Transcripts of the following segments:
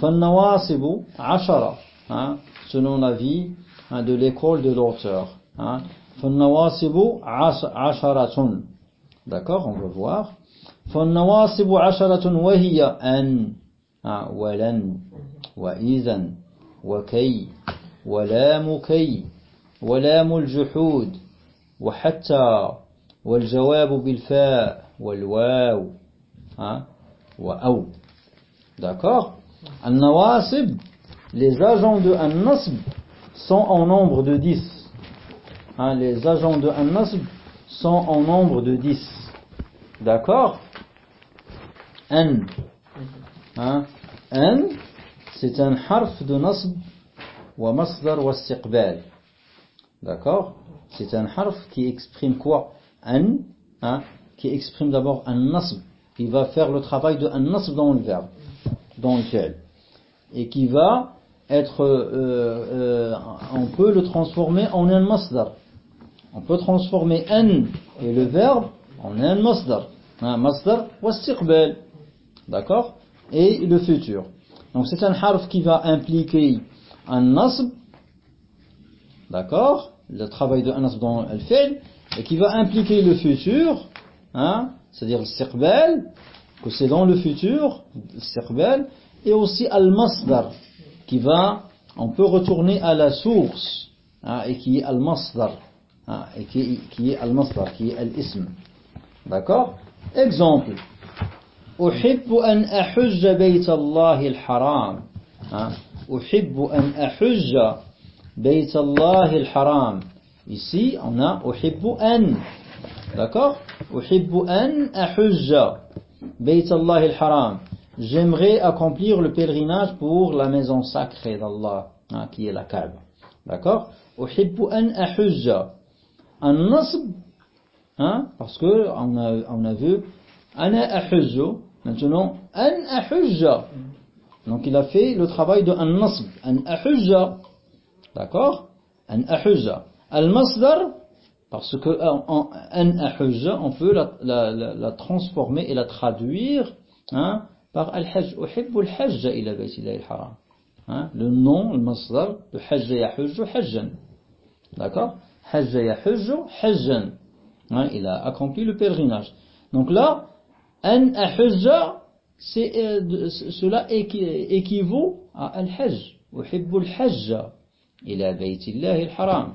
فالنواصب عشرة hein, selon l'avis hein, de l'école de l'auteur. فالنواصب عشرة. D'accord on va فالنواصب عشرة وهي أن ولن وإذا وكي ولام كي ولام الجحود وحتى والجواب بالفاء والواو وأو. D'accord. Al-Nawasib, les agents de An-Nasb sont en nombre de 10. Hein, les agents de An-Nasb sont en nombre de 10. D'accord? An. Hein? C'est un harf de Nasb wa masdar wa istiqbal. D'accord? C'est un harf qui exprime quoi? An, hein, qui exprime d'abord An-Nasb. Il va faire le travail de An-Nasb dans le verbe dans le ciel et qui va être, euh, euh, on peut le transformer en un masdar. On peut transformer an et le verbe en un masdar. Un masdar wastiqbal. D'accord? Et le futur. Donc c'est un harf qui va impliquer un nasb. D'accord? Le travail de un nasb dans le fait et qui va impliquer le futur. Hein? C'est-à-dire le que c'est dans le futur, le et aussi al-masdar, qui va, on peut retourner à la source, hein, et qui est al-masdar, hein, et qui, qui est al-masdar, qui est al-ism. D'accord Exemple. أحب أن أحج بيت الله الحرام أحب أن أحج بيت الله الحرام Ici, on a أحب أن D'accord أحب أن أحج Bayt Allah al-Haram. J'aimerais accomplir le pèlerinage pour la maison sacrée d'Allah, hein, qui est la Kaaba. D'accord? Uhibbu an ahujja. Un nasb, hein, parce que on a, vu ana ahujju. Maintenant, an ahujja. Donc il a fait le travail de an nasb, an ahujja. D'accord? An ahujja. Al-masdar, parce que en an on peut la, transformer et la traduire hein, par al-hajj. Uhibbu al-hajj ila baytillah al-haram. Hein, le nom, le masdar, de hajj yahujju hajjan. D'accord? Hajj yahujju hajjan. Hein, il a accompli le pèlerinage. Donc là, an ahujja, euh, cela équivaut à al-hajj. Uhibbu al-hajj ila baytillah al-haram.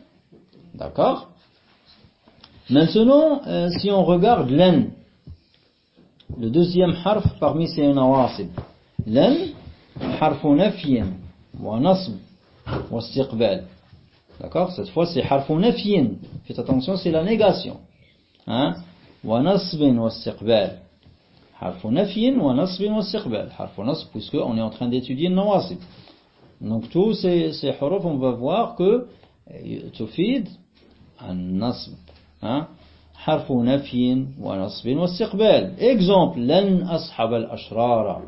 D'accord Maintenant, euh, si on regarde l'en, le deuxième harf parmi ces nawasib. L'en, harfu nafyin, wa nasb, wa istiqbal. D'accord Cette fois, c'est harfu nafyin. Faites attention, c'est la négation. Hein Wa nasbin wa istiqbal. Harfu nafyin wa nasbin wa istiqbal. Harfu nasb, puisqu'on est en train d'étudier le nawasib. Donc tous ces, ces on va voir que tufid النصب ها حرف نفي ونصب واستقبال exemple لن أصحب الأشرار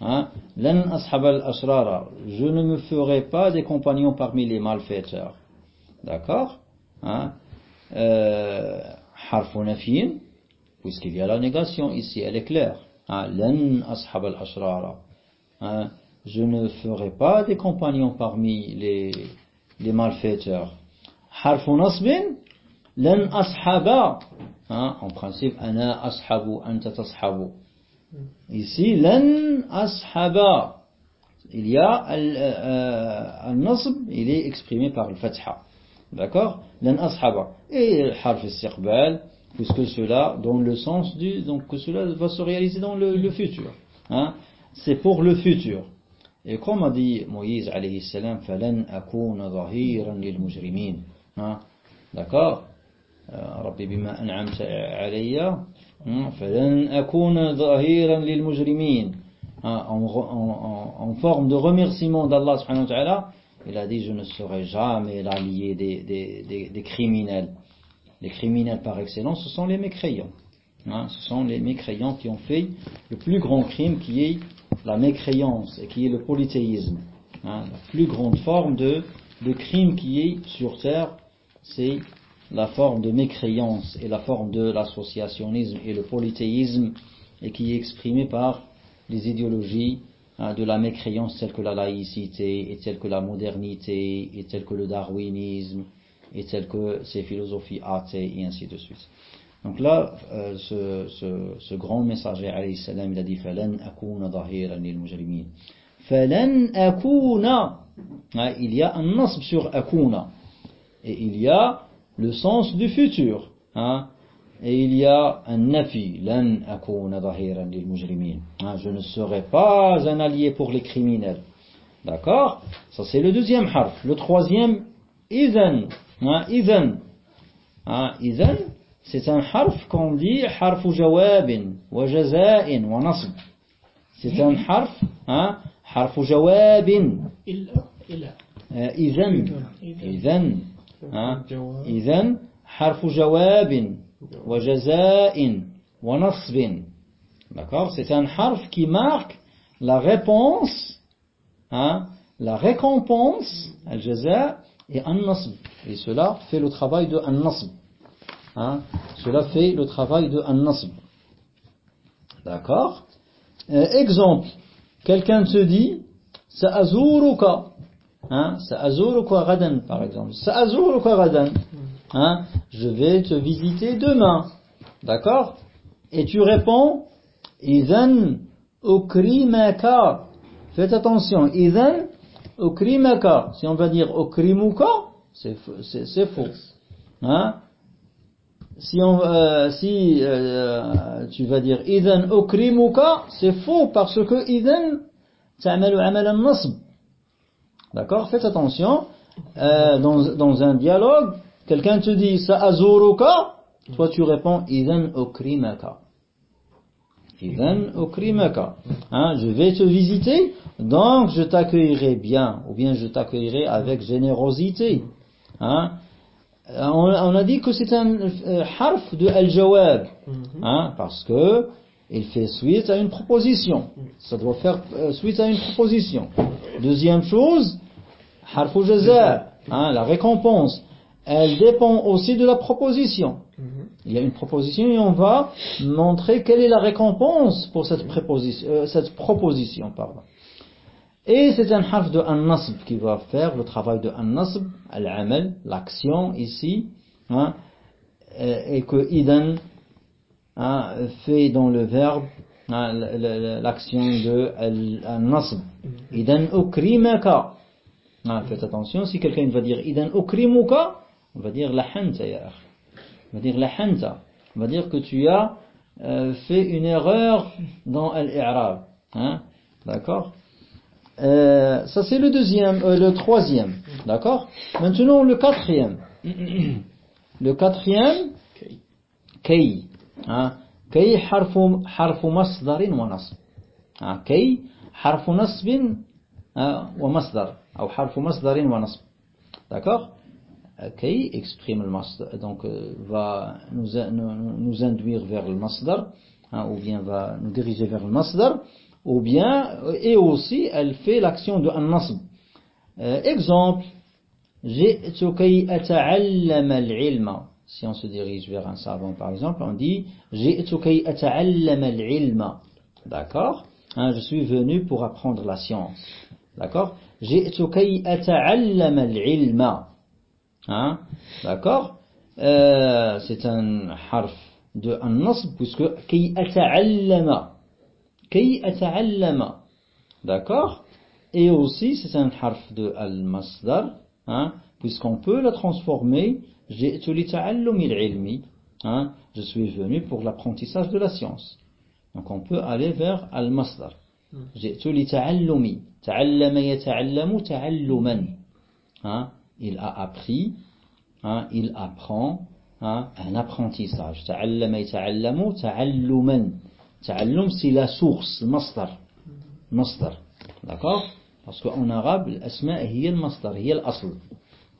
ها لن أصحب الأشرار je ne me ferai pas des compagnons parmi les malfaiteurs d'accord hein euh, حرف نفي puisqu'il y a la négation ici elle est claire hein لن أصحب الأشرار hein je ne ferai pas des compagnons parmi les les malfaiteurs. Harfu nasbin, lan ashaba. Hein, en principe, ana ashabu, anta tashabu. Ici, lan ashaba. Il y a un euh, nasb, il est exprimé par le fatha. D'accord? Lan ashaba. Et harf istiqbal, puisque cela, dans le sens du, donc que cela va se réaliser dans le, le futur. Hein? C'est pour le futur. Et comme dit Moïse alayhi salam, falan akuna zahiran lil mujrimin. Hein? D'accord? Euh, Rabbi bima an'amta alayya, hein? falan akuna zahiran lil mujrimin. Hein? En forme de remerciement d'Allah subhanahu wa ta'ala, il a dit je ne serai jamais l'allié des, des, des, des, criminels. Les criminels par excellence, ce sont les mécréants. Hein, ce sont les mécréants qui ont fait le plus grand crime qui est la mécréance et qui est le polythéisme. Hein, la plus grande forme de, de crime qui est sur terre, c'est la forme de mécréance et la forme de l'associationnisme et le polythéisme et qui est exprimé par les idéologies hein, de la mécréance telles que la laïcité et telles que la modernité et telles que le darwinisme et telles que ces philosophies athées et ainsi de suite. Donc là, euh, ce, grand messager, alayhi salam, il a dit Falan akuna dhahiran lil mujrimin. Falan akuna. Il y a un nasb sur akuna. Et il y a le sens du futur. Hein? Et il y a un nafi. Lan akuna dhahiran lil mujrimin. Hein, je ne serai pas un allié pour les criminels. D'accord? Ça c'est le deuxième harf. Le troisième, izan. Hein? Izan. Hein, c'est un harf qu'on dit harfu jawabin wa jaza'in wa nasb. C'est un harf, hein. Illa. Illa. Idhan. Idhan. إذن حرف جواب وجزاء ونصب D'accord C'est un harf qui marque la réponse, hein, la récompense, al-jaza et an-nasb. Et cela fait le travail de an-nasb. Hein, cela fait le travail de an-nasb. D'accord? Euh, Exemple, quelqu'un te dit, sa'azuruka Hein, quoi gadan, par exemple. quoi gadan. Hein, je vais te visiter demain. D'accord? Et tu réponds, Idhan ukrimaka. Faites attention, Idhan ukrimaka. Si on va dire ukrimuka, c'est faux. Hein? si, on, euh, si euh, euh tu vas dire idan ukrimuka, c'est faux parce que idan ta'malu amal nasb. D'accord? Faites attention. Euh, dans, dans un dialogue, quelqu'un te dit sa'azuruka, toi tu réponds idan ukrimaka. Idan ukrimaka. Hein, je vais te visiter, donc je t'accueillerai bien ou bien je t'accueillerai avec générosité. Hein? On, on, a dit que c'est un euh, harf de al-jawab, hein, parce que il fait suite à une proposition. Ça doit faire euh, suite à une proposition. Deuxième chose, harfu jaza, hein, la récompense, elle dépend aussi de la proposition. Il y a une proposition et on va montrer quelle est la récompense pour cette, euh, cette proposition. Pardon. Et c'est un harf de an-nasb qui va faire le travail de an-nasb, al-amal, l'action ici, hein, et que idan hein, fait dans le verbe hein, l'action de al-nasb. Idan ukrimaka. Ah, faites attention, si quelqu'un va dire idan ukrimuka, on va dire lahanta ya On va dire lahanta. On va dire que tu as euh, fait une erreur dans al-i'rab. Hein? D'accord? Euh, Ça c'est le deuxième, euh, le troisième. D'accord? Maintenant le quatrième. Le quatrième, kay. Hein? Kay harfu, harfu masdarin wa nasb. Hein? Kay harfu nasbin wa masdar. Ou harfu masdarin wa nasb. D'accord? Kay exprime le masdar, donc euh, va nous, nous, induire vers le masdar, hein, ou bien va nous diriger vers le masdar, ou bien, et aussi elle fait l'action de an-nasb. Euh, exemple, si on se dirige vers un savant par exemple, on dit D'accord? Hein, je suis venu pour apprendre la science. D'accord? Hein? D'accord? Euh, c'est un harf de un nasb puisque. D'accord? Et aussi, c'est un harf de al-masdar, hein, puisqu'on peut le transformer. Hein, je suis venu pour l'apprentissage de la science. Donc on peut aller vers al-masdar. Hmm. Hein, il a appris, il apprend, un apprentissage. تعلم c'est la source المصدر masdar. D'accord Parce qu'en arabe, l'asma' est le masdar, est l'asl.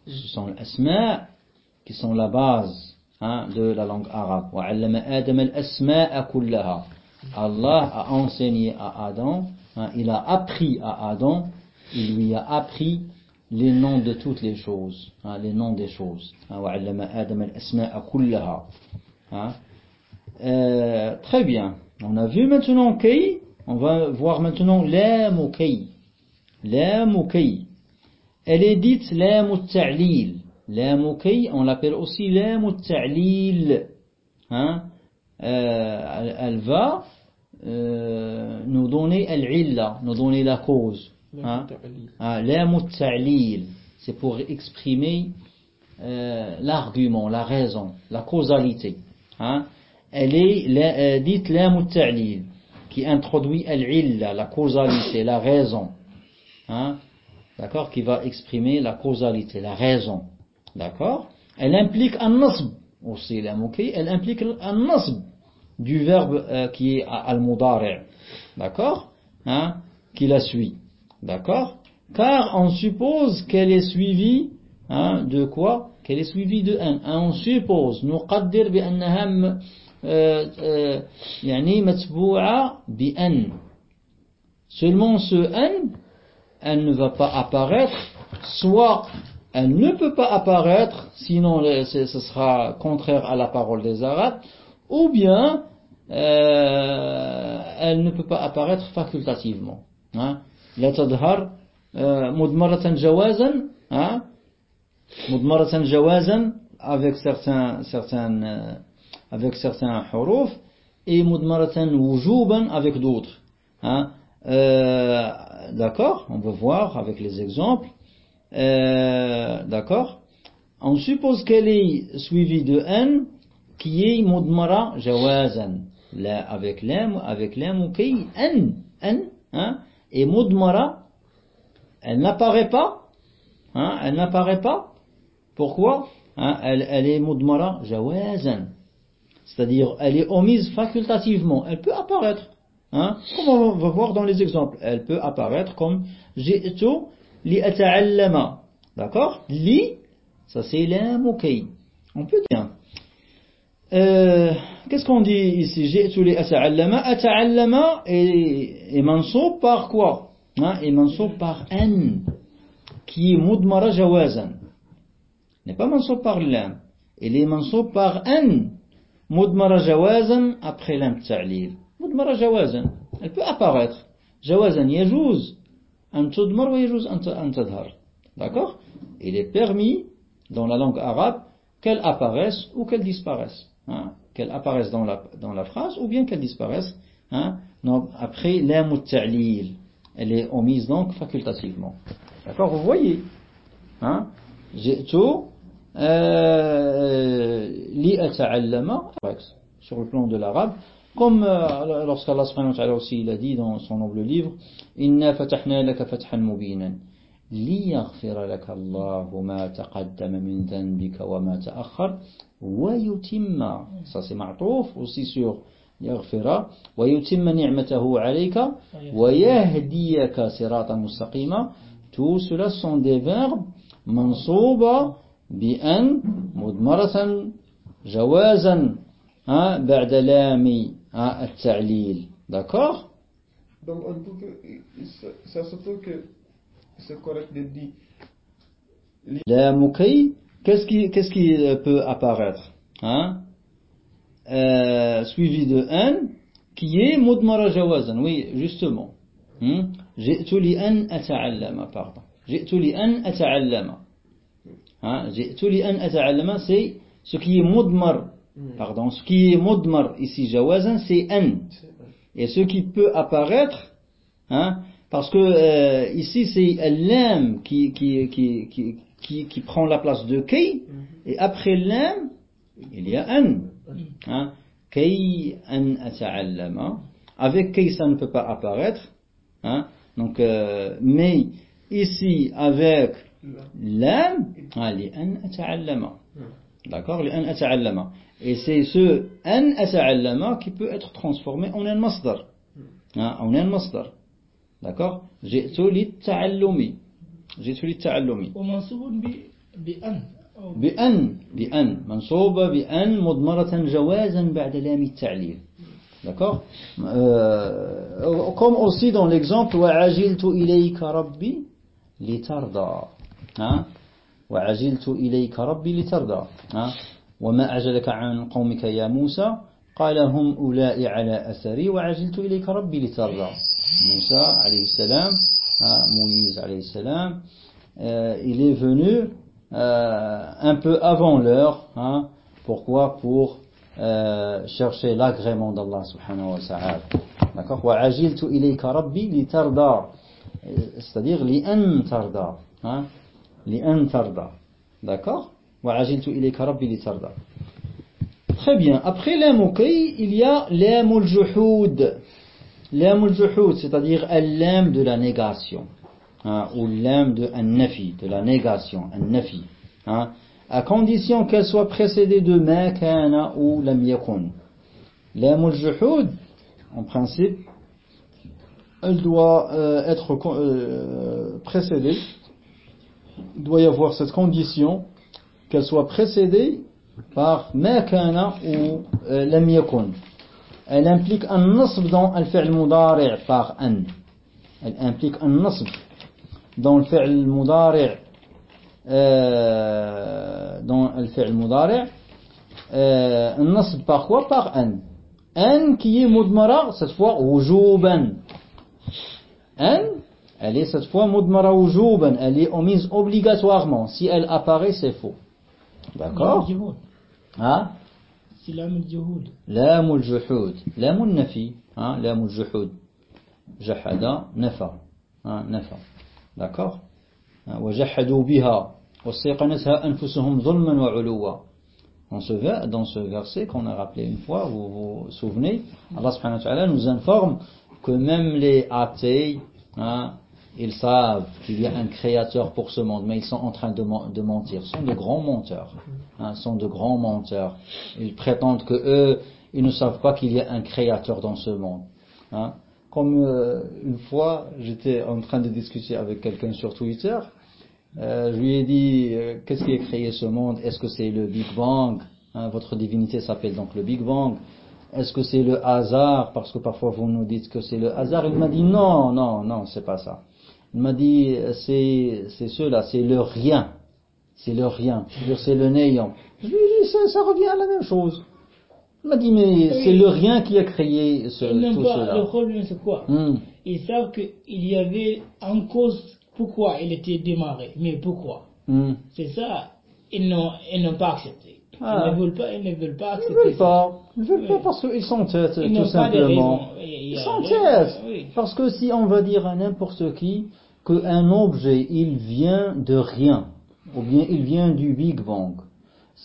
Ce sont les asma' qui sont la base hein, de la langue arabe. وَعَلَّمَ آدَمَ الْأَسْمَاءَ كُلَّهَا Allah a enseigné à Adam, hein, il a appris à Adam, il lui a appris les noms de toutes les choses, hein, les noms des choses. وَعَلَّمَ آدَمَ الْأَسْمَاءَ كُلَّهَا euh, Très bien. On a vu maintenant kay, on va voir maintenant la kay. La kay. Elle est dite la ta'lil. La kay, on l'appelle aussi la ta'lil. Hein? Euh, elle va euh, nous donner al nous donner la cause. Hein? Ah, la ta'lil. C'est pour exprimer euh, l'argument, la raison, la causalité. Hein? Elle est la, dite la qui introduit al-illa, la causalité, la raison. Hein? D'accord? Qui va exprimer la causalité, la raison. D'accord? Elle implique un nasb aussi, la elle implique un nasb du verbe euh, qui est al-mudari'. D'accord? Hein? Qui la suit. D'accord? Car on suppose qu'elle est suivie hein, de quoi? Qu'elle est suivie de n. Hein, on suppose, nous qaddir bi يعني متبوعة بأن seulement ce n elle ne va pas apparaître soit elle ne peut pas apparaître sinon ce sera contraire à la parole des arabes ou bien euh, elle ne peut pas apparaître facultativement hein. لا تظهر مضمرة جوازا مضمرة جوازا avec certains certains avec certains huruf et mudmaratan wujuban avec d'autres. Hein. Euh, D'accord On va voir avec les exemples. Euh, D'accord On suppose qu'elle est suivie de n qui est mudmara jawazan. Là, avec l'am, avec ou qui? N, n, hein, et mudmara, elle n'apparaît pas, hein, elle n'apparaît pas. Pourquoi? Hein, elle, elle est mudmara jawazan. C'est-à-dire, elle est omise facultativement. Elle peut apparaître. Hein, comme on va voir dans les exemples. Elle peut apparaître comme ji'tu li ata'allama. D'accord? Li, ça c'est l'amukay. On peut dire. Euh, Qu'est-ce qu'on dit ici? Ji'tu li ata'allama. Ata'allama est, est mansoub par quoi? Hein, Est mansoub par an, qui est mudmara jawazan. N'est pas mansoub par l'am. Il est mansoub par an Mudmara jawazan après l'imta'lil. Mudmara jawazan. Elle peut apparaître. Jawazan yajouz. Tudmar wa. D'accord? Il est permis dans la langue arabe qu'elle apparaisse ou qu'elle disparaisse. Hein? Qu'elle apparaisse dans la, dans la phrase ou bien qu'elle disparaisse. Hein? Donc, après. Elle est omise donc facultativement. D'accord? Vous voyez? Hein? J'ai tout لأتعلم sur le plan de l'arabe comme euh, lorsqu'Allah subhanahu wa ta'ala aussi il a dit dans son noble livre إنا فتحنا لك فتحا مبينا ليغفر لك الله ما تقدم من ذنبك وما تأخر ويتم ça c'est معطوف aussi sur يغفر ويتم نعمته عليك ويهديك صراطا مستقيما tout cela sont des verbes منصوبة بأن مضمرة جوازا بعد لام التعليل d'accord donc on peut que ça se peut que c'est correct de dire لام كي qu'est-ce qui qu'est-ce qui peut apparaître hein euh, suivi de n qui est مضمرة جوازا oui justement جئت لأن أتعلم pardon جئت لأن أتعلم جئت لأن أتعلم c'est ce qui est mudmar. Pardon ce qui est mudmar ici jawazan c'est an et ce qui peut apparaître hein, parce que euh, ici c'est l'âme qui qui, qui, qui, qui, prend la place de kay et après l'âme il y a an hein, kay an ata'allama avec kay ça ne peut pas apparaître hein, donc euh, mais ici avec l'âme لأن أتعلم. D'accord لأن أتعلم. Et c'est ce أن أتعلم qui peut être transformé en un masdar. En un masdar. D'accord? جئت للتعلم جئت للتعلم ومنصوب ب- بأن بأن بأن منصوبة بأن مضمرة جوازا بعد لام التعليل D'accord? Euh, Comme aussi dans l'exemple وعجلت إليك ربي لترضى ها؟ وعجلت إليك ربي لترضى ها؟ وما أعجلك عن قومك يا موسى؟ قال هم أولئك على أثري وعجلت إليك ربي لترضى. موسى عليه السلام Moïse عليه السلام euh, il est venu euh, un peu avant l'heure hein, pourquoi? Pour euh, chercher l'agrément d'Allah subhanahu wa ta'ala d'accord? وعجلت إليك ربي لترضى c'est-à-dire لأن ترضى hein, لأن ترضى d'accord وعجلت إليك ربي لترضى Très bien. Après l'âme il y a l'âme al-juhud. L'âme al-juhud, c'est-à-dire l'âme de la négation. hein, ou l'âme de nafi, de la négation, nafi. hein, à condition qu'elle soit précédée de ma kana ou lam yakun. L'âme al-juhud, en principe, elle doit euh, être euh, précédée, il doit y avoir cette condition qu'elle soit précédée par ma kana ou euh, lam yakun. Elle implique un nasb dans le fi'l mudari' par an. Elle implique un nasb dans le fi'l mudari' euh, dans le fi'l mudari' euh, un nasb par quoi? Par an. An qui est mudmara cette fois wujuban. An elle est cette fois mudmara wujuban, elle est omise obligatoirement. Si elle apparaît, c'est faux. D'accord لام الجهود Hein c'est لام الجهود لام الجحود لام النفي ها لام الجحود جحد نفى ها نفى d'accord ها، وجحدوا بها واستيقنتها أنفسهم ظلما وعلوا dans ce, ver- dans ce verset qu'on a rappelé une fois, vous vous souvenez, Allah subhanahu wa ta'ala nous informe que même les athées, hein, ils savent qu'il y a un créateur pour ce monde, mais ils sont en train de, men- de mentir. Ce sont de grands menteurs. Hein, sont de grands menteurs. Ils prétendent que eux, ils ne savent pas qu'il y a un créateur dans ce monde. Hein. Comme euh, une fois, j'étais en train de discuter avec quelqu'un sur Twitter, euh, je lui ai dit, euh, qu'est-ce qui a créé ce monde? Est-ce que c'est le Big Bang? Hein, Votre divinité s'appelle donc le Big Bang. Est-ce que c'est le hasard? Parce que parfois vous nous dites que c'est le hasard. Il m'a dit, non, non, non, c'est pas ça. Il m'a dit, c'est c'est cela, c'est le rien. C'est le rien. C'est le néant. Je lui ai dit, ça, ça revient à la même chose. Il m'a dit, mais c'est le rien qui a créé ce, Ils tout pas le cela. problème, c'est quoi Hmm. Ils savent qu'il y avait en cause pourquoi il était démarré. Mais pourquoi Hmm. C'est ça, ils n'ont ils n'ont pas accepté. Ah. Ils ne veulent pas, ils ne veulent pas Ils ne veulent pas. Ils ne veulent pas Oui. parce qu'ils s'entêtent, tout simplement. Ils s'entêtent. Oui. Parce que si on va dire à n'importe qui qu'un objet, il vient de rien, ou bien il vient du Big Bang.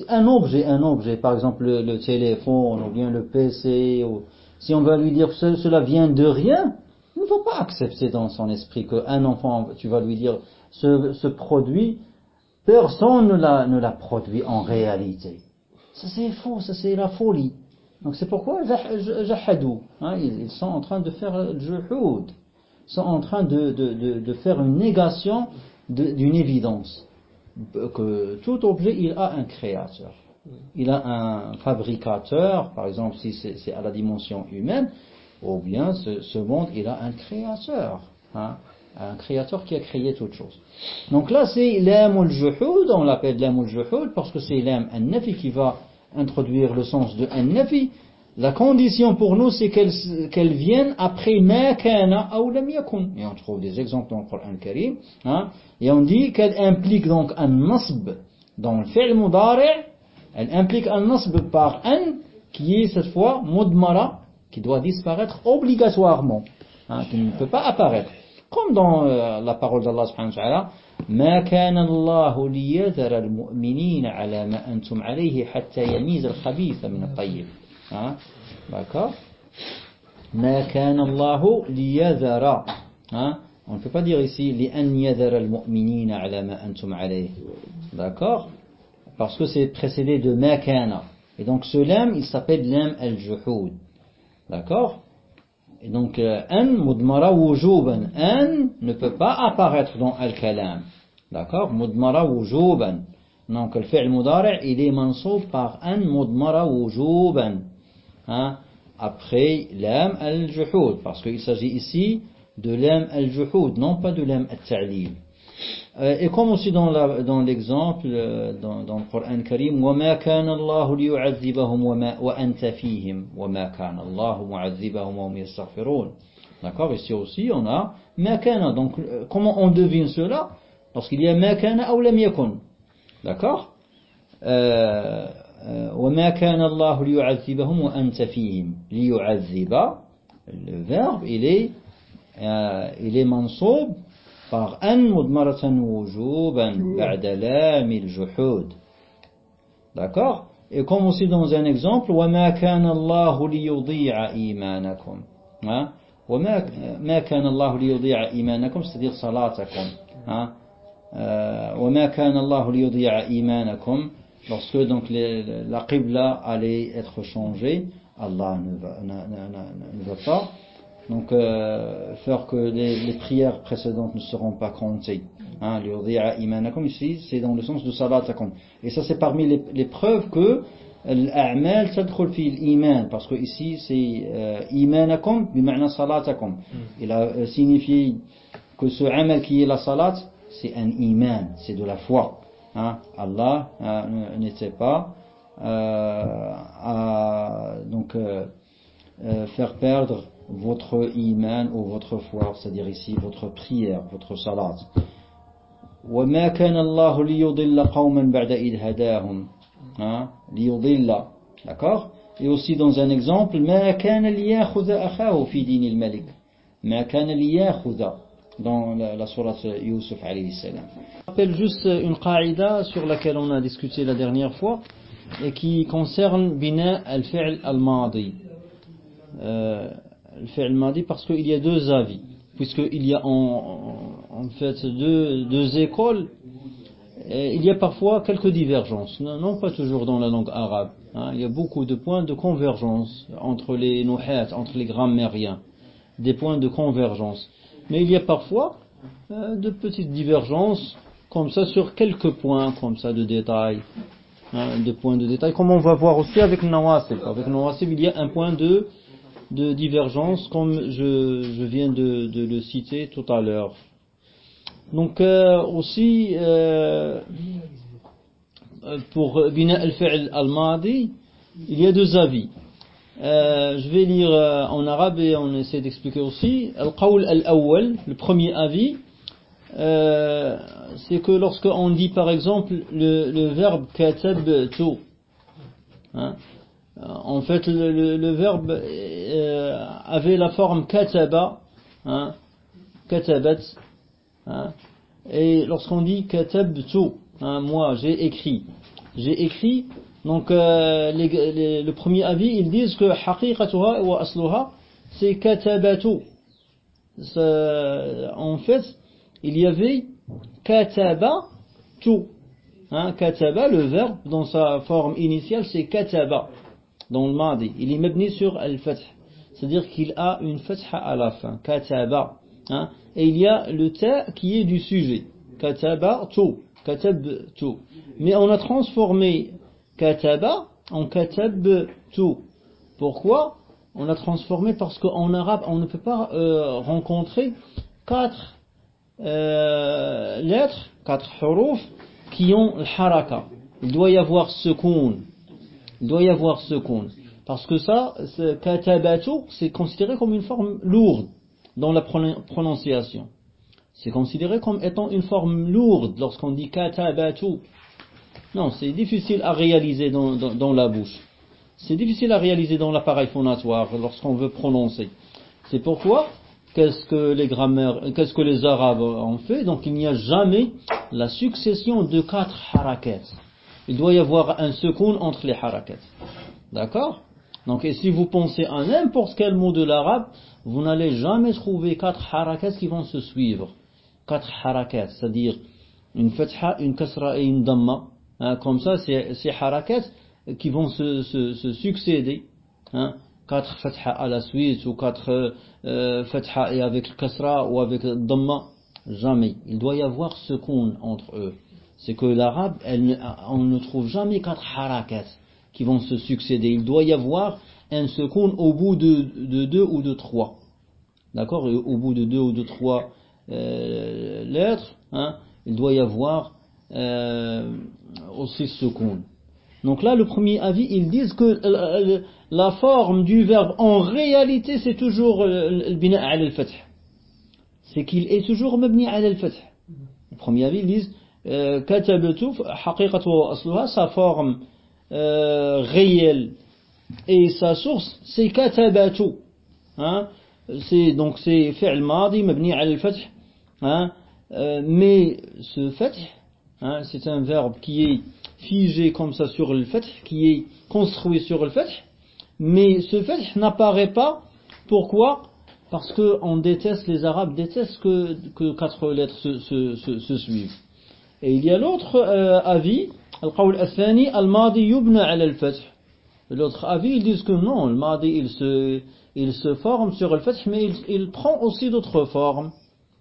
Un objet, un objet, par exemple le, le téléphone, ou bien le PC, ou, si on va lui dire que ce- cela vient de rien, il ne va pas accepter dans son esprit qu'un enfant, tu vas lui dire, ce, ce produit, personne ne l'a produit en réalité. Ça c'est faux, ça c'est la folie. Donc c'est pourquoi jah- jah- jahadou, hein, ils, sont en train de faire le juhud, sont en train de, faire une négation d'une évidence, que tout objet il a un créateur, il a un fabricateur, par exemple si c'est à la dimension humaine, ou bien ce, ce monde il a un créateur, hein, un créateur qui a créé toute chose. Donc là, c'est l'âme al-juhud, on l'appelle l'âme al-juhud parce que c'est l'âme an-nafi qui va introduire le sens de an-nafi. La condition pour nous, c'est qu'elle qu'elle vienne après ma kana ou lam yakun. Et on trouve des exemples dans le Coran Karim. Hein, et on dit qu'elle implique donc un nasb dans le fi'l mudari', elle implique un nasb par an, qui est cette fois mudmara, qui doit disparaître obligatoirement, hein, qui ne peut pas apparaître. Comme dans euh, la parole d'Allah subhanahu wa ta'ala, ما كان الله ليذر المؤمنين على ما أنتم عليه حتى يميز الخبيث من الطيب. Hein? D'accord ما كان الله ليذر hein? On ne peut pas dire ici لأن يذر المؤمنين على ما أنتم عليه. D'accord Parce que c'est précédé de ما كان. Et donc ce lame, il s'appelle lame al-juhud. D'accord Et donc, euh, an mudmara wujuban. An ne peut pas apparaître dans al-kalam. D'accord Mudmara wujuban. Donc, le fi'l mudari' il est mansoub par an mudmara wujuban. Après lam al-juhud. Parce qu'il s'agit ici de lam al-juhud, non pas de lam al-ta'lil. Euh, Et comme aussi dans dans l'exemple euh, dans, dans le Coran Karim, وَمَا كَانَ اللَّهُ لِيُعَذِّبَهُمْ وَأَنْتَ فِيهِمْ وَمَا كَانَ اللَّهُ مُعَذِّبَهُمْ وَهُمْ يَسْتَغْفِرُونَ D'accord Ici aussi on a مَا كَانَ Donc euh, comment on devine cela Lorsqu'il y a مَا كَانَ أو لم يكن D'accord euh, euh, وَمَا كَانَ اللَّهُ لِيُعَذِّبَهُمْ وَأَنْتَ فِيهِمْ لِيُعَذِّبَ Le verbe il est euh, il est mansoub فاغ أن مضمرة وجوبا بعد لام الجحود. داكوغ اي كوم اوسي دون ان اكزومبل وما كان الله ليضيع ايمانكم. ها وما ما كان الله ليضيع ايمانكم؟ ستدير صلاتكم. ها euh, وما كان الله ليضيع ايمانكم؟ لوسكو دونك لا قبلة ألي إتخو شونجي الله ne va, ne, ne, donc euh, faire que les, prières précédentes ne seront pas comptées. Hein, ici c'est dans le sens de salatakum. Et ça c'est parmi les, preuves que l'amal tadkhul fi iman parce que ici c'est euh, imanakum bima'na salatakum. Hmm. Il a euh, signifié que ce amal qui est la salat, c'est un iman, c'est de la foi. Hein? Allah euh, n'était pas euh, à donc faire perdre votre iman ou votre foi c'est-à-dire ici votre prière votre salat وما كان الله ليضل قوما بعد إذ هداهم hein, ليضل d'accord et aussi dans un exemple ما كان ليأخذ أخاه في دين الملك ما كان ليأخذ dans la, la sourate Yusuf alayhi salam. Je rappelle juste une qaïda sur laquelle on a discuté la dernière fois et qui concerne bina al-fi'l al-madi. Euh, le parce qu'il y a deux avis puisqu'il y a en, fait deux, écoles il y a parfois quelques divergences, non, pas toujours dans la langue arabe. hein. il y a beaucoup de points de convergence entre les nuhat, entre les grammairiens, des points de convergence. Mais il y a parfois euh, de petites divergences, comme ça, sur quelques points, comme ça, de détails, hein, points de détail, comme on va voir aussi avec Nawasib. Avec Nawasib, il y a un point de, de divergence, comme je, viens de, le citer tout à l'heure. Donc euh, aussi euh, pour bina al-fi'l al-madi, il y a deux avis. Euh, je vais lire en arabe et on essaie d'expliquer aussi. Al-qawl al-awwal, le premier avis, c'est que lorsque on dit par exemple le, le verbe katabtu, hein, en fait le, verbe euh, avait la forme kataba, hein, katabat, Hein. Et lorsqu'on dit katabtu, hein, moi j'ai écrit, j'ai écrit, donc euh, le premier avis ils disent que haqiqatuha wa asluha c'est katabatu. En fait, il y avait kataba tu. Hein, kataba, le verbe dans sa forme initiale c'est kataba dans le madi. Il est mabni sur al-fath, c'est-à-dire qu'il a une fatha à la fin, kataba. Hein, et il y a le ta qui est du sujet, kataba tu, katab tu. Mais on a transformé kataba en katab tu. Pourquoi? On a transformé parce qu'en arabe on ne peut pas euh, rencontrer quatre euh, lettres, quatre huruf qui ont le haraka. Il doit y avoir secoun. Il doit y avoir secoun. Parce que ça, ce c'est considéré comme une forme lourde dans la pronon- prononciation. C'est considéré comme étant une forme lourde lorsqu'on dit katabatu. Non, c'est difficile à réaliser dans la bouche. C'est difficile à réaliser dans l'appareil phonatoire lorsqu'on veut prononcer. C'est pourquoi qu'est-ce que les grammaires, qu'est-ce que les arabes ont fait? Donc il n'y a jamais la succession de quatre harakats. Il doit y avoir un secoun entre les harakats. D'accord? Donc et si vous pensez à n'importe quel mot de l'arabe, vous n'allez jamais trouver quatre harakats qui vont se suivre. Quatre harakats, c'est-à-dire une fatha, une kasra et une damma. Hein, comme ça, c'est ces harakats qui vont se, se- se succéder. hein. quatre fatha à la suite ou quatre euh, et avec le kasra ou avec le dhamma. Jamais. Il doit y avoir secoun entre eux. C'est que l'arabe, on ne trouve jamais quatre harakat qui vont se succéder. Il doit y avoir un secoun au bout de, de deux ou de trois. D'accord? Au bout de deux ou de trois euh, lettres, hein, il doit y avoir euh, aussi secoun. Donc là, le premier avis, ils disent que euh, la forme du verbe, en réalité, c'est toujours euh, le bina al al-fath. C'est qu'il est toujours mabni al al-fath. Le premier avis, ils disent euh, haqiqatu wa asluha, sa forme euh, réelle et sa source, c'est katabatu. Hein? C'est donc c'est fi'l madi mabni al al-fath. Hein? Euh, mais ce fath, hein, c'est un verbe qui est figé comme ça sur le fath, qui est construit sur le fath, mais ce fath n'apparaît pas. Pourquoi? Parce que on déteste, les Arabes détestent que, que quatre lettres se, se, se suivent. Et il y a l'autre euh, avis, al-qawl al-thani, al-madi yubna ala al-fath. L'autre avis, ils disent que non, le madi il se, il se forme sur al-fath, mais il, il, prend aussi d'autres formes.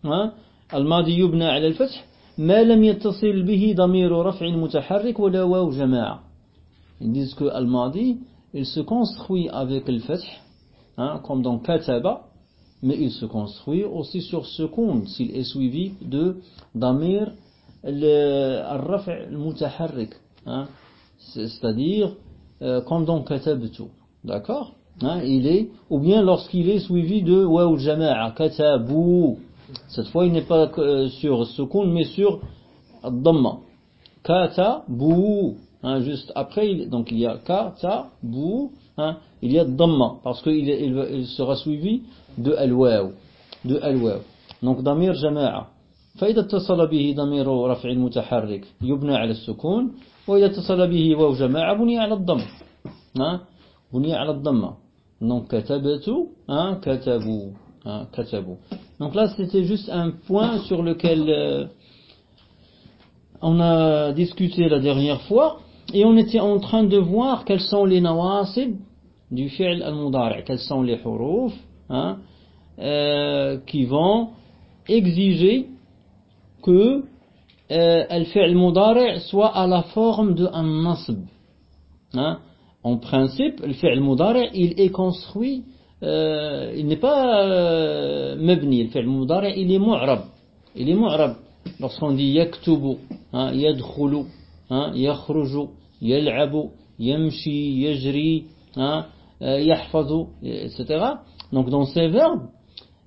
Hein? Al-madi yubna ala al-fath, ma lam yattasil bihi mutaharrik wa la waw jama'a. Ils disent que al-madi, il se construit avec al-fath, hein, comme dans kataba, mais il se construit aussi sur ce compte s'il est suivi de damir al-raf' al-mutaharrik, hein, c'est-à-dire euh, comme dans katabtu, d'accord? Hein, il est, ou bien lorsqu'il est suivi de waw jama'a, katabu, cette fois il n'est pas euh, sur seconde mais sur dhamma, katabu, hein, juste après, donc il y a katabu, il y a dhamma, parce qu'il il, sera suivi de al-waw, de al-waw. Donc damir jama'a فإذا اتصل به ضمير رفع متحرك يبنى على السكون وإذا اتصل به واو جماعة بني على الضم ها بني على الضمة donc كتبت hein, كتبوا hein, كتبوا donc là c'était juste un point sur lequel euh, on a discuté la dernière fois et on était en train de voir quels sont les nawasib du fi'l al-mudari' quels sont les huruf hein, euh, qui vont exiger que euh, al-fi'l mudari' soit à la forme de un nasb. Hein? En principe, le fi'l mudari' il est construit, euh, il n'est pas euh, mabni, le fi'l mudari' il est mu'rab. Il est mu'rab. Lorsqu'on dit yaktubu, hein, yadkhulu, hein, yakhruju, yal'abu, yamshi, yajri, hein, euh, yahfazu, etc. Donc dans ces verbes,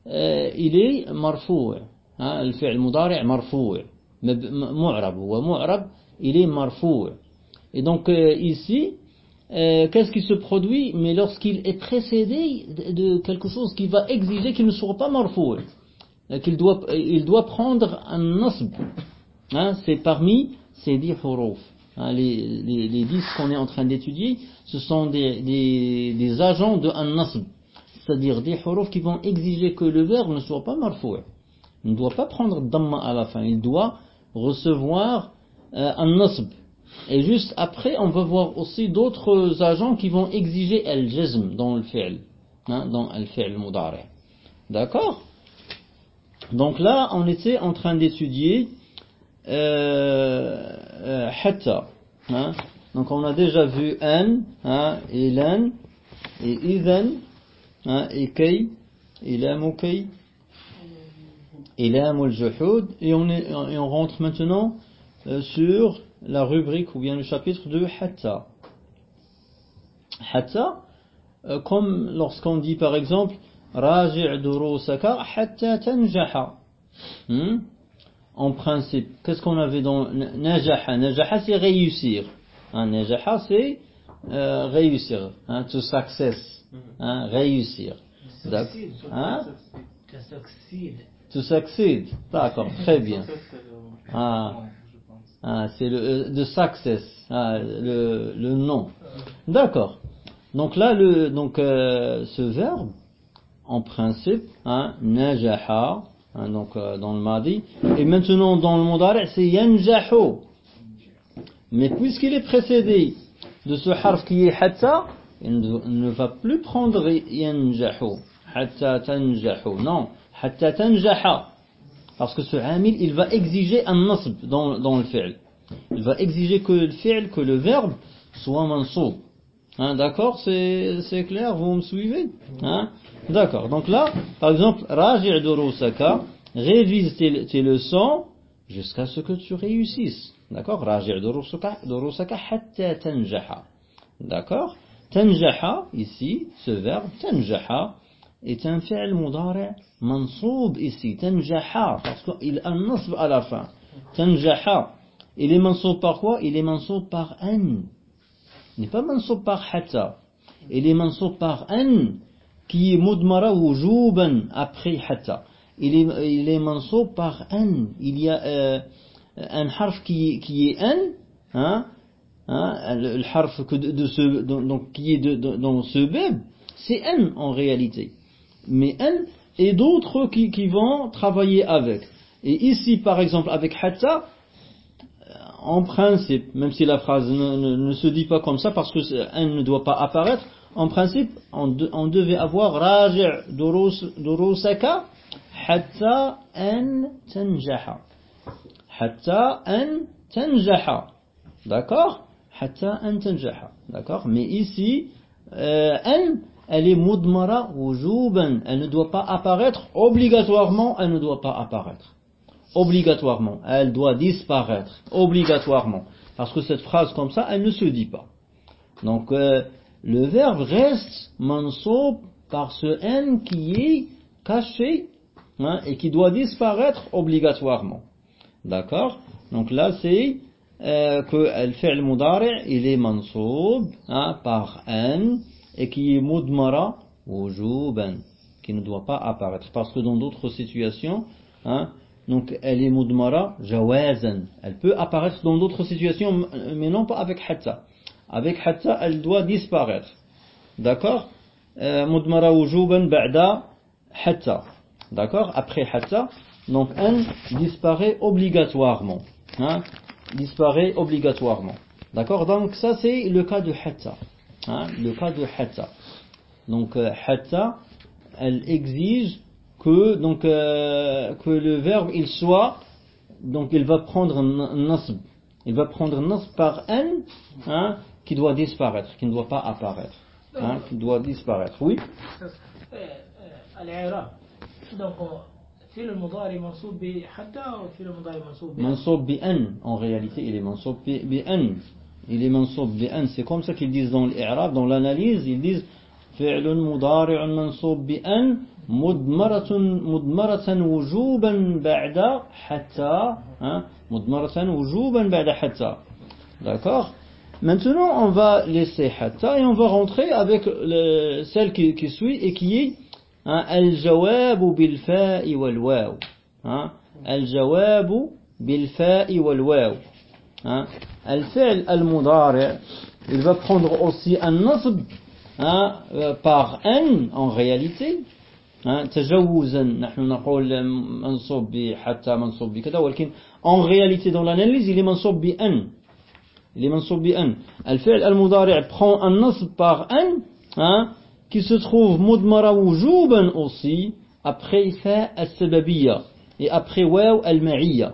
il est marfou' hein, le fi'l mudari' marfou' مب- م- معرب هو معرب il est marfou' et donc euh, ici euh, qu'est-ce qui se produit mais lorsqu'il est précédé de, de quelque chose qui va exiger qu'il ne soit pas marfou' euh, qu'il doit il doit prendre un nasb hein, c'est parmi ces dix huruf Hein, les, les, les dix qu'on est en train d'étudier ce sont des, des, des agents de un nasb c'est-à-dire des huruf qui vont exiger que le verbe ne soit pas marfou' Il ne doit pas prendre dhamma à la fin, il doit recevoir euh, un nasb. Et juste après, on va voir aussi d'autres agents qui vont exiger al-jazm dans le fi'l, hein, dans le fi'l mudari. D'accord? Donc là, on était en train d'étudier euh, euh, hatta. hein. Donc on a déjà vu an, hein, et lan, et idhan, hein, et kay, Ilam al-Juhud et on, est, et on rentre maintenant euh, sur la rubrique ou bien le chapitre de Hatta. Hatta, euh, comme lorsqu'on dit par exemple Raji' durusaka hatta tanjaha. Hmm? En principe, qu'est-ce qu'on avait dans Najaha? Najaha c'est réussir. Hein, najaha c'est euh, réussir, hein, to success, hein, réussir. Hein? Ça succède. To succeed. D'accord, très bien. Ah, ah c'est le euh, de success, ah, le, le nom. D'accord. Donc là, le, donc euh, ce verbe, en principe, hein, najaha, hein, donc euh, dans le madi, et maintenant dans le mudari, c'est yanjahu. Mais puisqu'il est précédé de ce harf qui est hatta, il ne, ne va plus prendre yanjahu, hatta tanjahu, non, hatta. Parce que ce amil, il va exiger un nasb dans, dans le fi'l. Il va exiger que le fi'l, que le verbe soit mansoub. Hein, D'accord C'est clair Vous me suivez? Hein? D'accord. Donc là, par exemple, raji' durusaka, révise tes, tes leçons jusqu'à ce que tu réussisses. D'accord? Raji' durusaka hatta tanjaha. D'accord? Tanjaha, ici, ce verbe, tanjaha, est un fi'l mudari' mansoub ici. Tanjaha, parce qu'il a un nasb à la fin. Tanjaha. Il est mansoub par quoi? Il est mansoub par an. Il n'est pas mansoub par hatta. Il est mansoub par an, qui est mudmara wujuban après hatta. Il est, il est mansoub par an. Il y a euh, un harf qui, qui est an, hein, hein, le, harf de, ce, donc, qui est dans ce beb, c'est an en réalité. Mais an et d'autres qui, vont travailler avec. Et ici, par exemple, avec hatta, en principe, même si la phrase ne, se dit pas comme ça parce que un ne doit pas apparaître, en principe, on, de- on devait avoir raji' durusaka hatta an tanjaha. Hatta an tanjaha. D'accord? Hatta an tanjaha. D'accord? Mais ici, euh, elle est mudmara wujuban. Elle ne doit pas apparaître obligatoirement, elle ne doit pas apparaître obligatoirement. Elle doit disparaître obligatoirement. Parce que cette phrase comme ça, elle ne se dit pas. Donc euh, le verbe reste mansoub par ce n qui est caché hein, et qui doit disparaître obligatoirement. D'accord? Donc là c'est euh, que le fi'l mudari' il est mansoub hein, par n et qui est mudmara wujuban qui ne doit pas apparaître. Parce que dans d'autres situations hein, donc elle est mudmara jawazan. Elle peut apparaître dans d'autres situations mais non pas avec hatta. Avec hatta elle doit disparaître. D'accord? Euh, mudmara wujuban ba'da hatta. D'accord? Après hatta donc n disparaît obligatoirement. Hein, disparaît obligatoirement. D'accord? Donc ça c'est le cas de hatta hein, le cas de hatta donc euh, hatta elle exige que donc euh, que le verbe il soit donc il va prendre un nasb il va prendre un nasb par n hein, qui doit disparaître qui ne doit pas apparaître hein, qui doit disparaître oui الإعراب donc فعل المضارع منصوب بحتى وفعل المضارع منصوب ب mansoub bi an en réalité il est mansoub bi bi an il est mansoub bi an c'est comme ça qu'ils disent dans l'i'rab dans l'analyse ils disent فعل مضارع منصوب بأن مضمرة مضمرة وجوبا بعد حتى hein, مضمرة وجوبا بعد حتى d'accord maintenant on va laisser حتى et on va rentrer avec le- celle qui, qui suit et qui est hein, الجواب بالفاء والواو hein, الجواب بالفاء والواو hein. الفعل المضارع il va prendre aussi un nasb hein, euh, par n en réalité hein, تجوزا نحن نقول منصوب بحتى منصوب بكذا ولكن en réalité dans l'analyse il est منصوب بأن il est منصوب بأن الفعل المضارع prend un nasb par n hein, qui se trouve مضمرة وجوبا aussi après فاء السببية et après واو المعية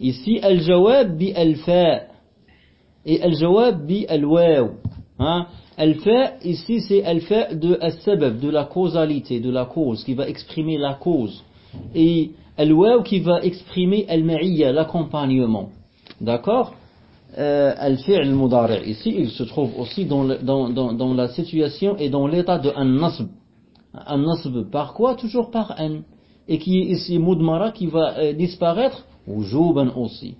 ici الجواب بالفاء et al-jawab bi al-waw. Hein. Al-fa, ici, c'est al-fa de al-sabab, de la causalité, de la cause, qui va exprimer la cause. Et al-waw qui va exprimer al-ma'iyya, l'accompagnement. D'accord? Euh, al-fi'l mudari' ici, il se trouve aussi dans, dans, dans, la situation et dans l'état de an-nasb. An-nasb par quoi? Toujours par an. Et qui est ici mudmara qui va euh, disparaître, ou jouban aussi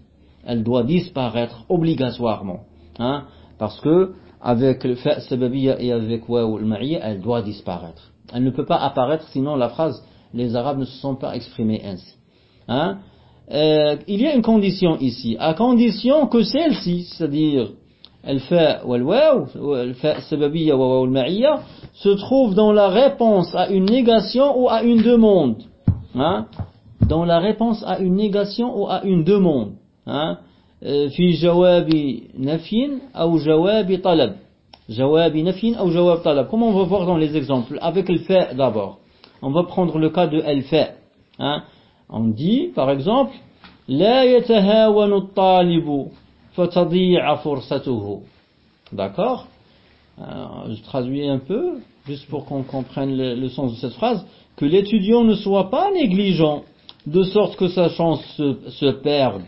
elle doit disparaître obligatoirement hein, parce que avec le fa sababiyya et avec waw al-ma'iyya elle doit disparaître elle ne peut pas apparaître sinon la phrase les arabes ne se sont pas exprimés ainsi hein. Euh, il y a une condition ici à condition que celle-ci c'est-à-dire الفاء والواو الفاء السببية وواو المعية se trouve dans la réponse à une négation ou à une demande hein, dans la réponse à une négation ou à une demande hein, euh, في جواب نفي أو جواب طلب جواب نفي أو جواب طلب Comment on va voir dans les exemples Avec le fait d'abord. On va prendre le cas de el fait. Hein? On dit, par exemple, لا يتهاون الطالب فتضيع فرصته. D'accord Euh, Je traduis un peu, juste pour qu'on comprenne le, le sens de cette phrase. Que l'étudiant ne soit pas négligent, de sorte que sa chance se, se perde.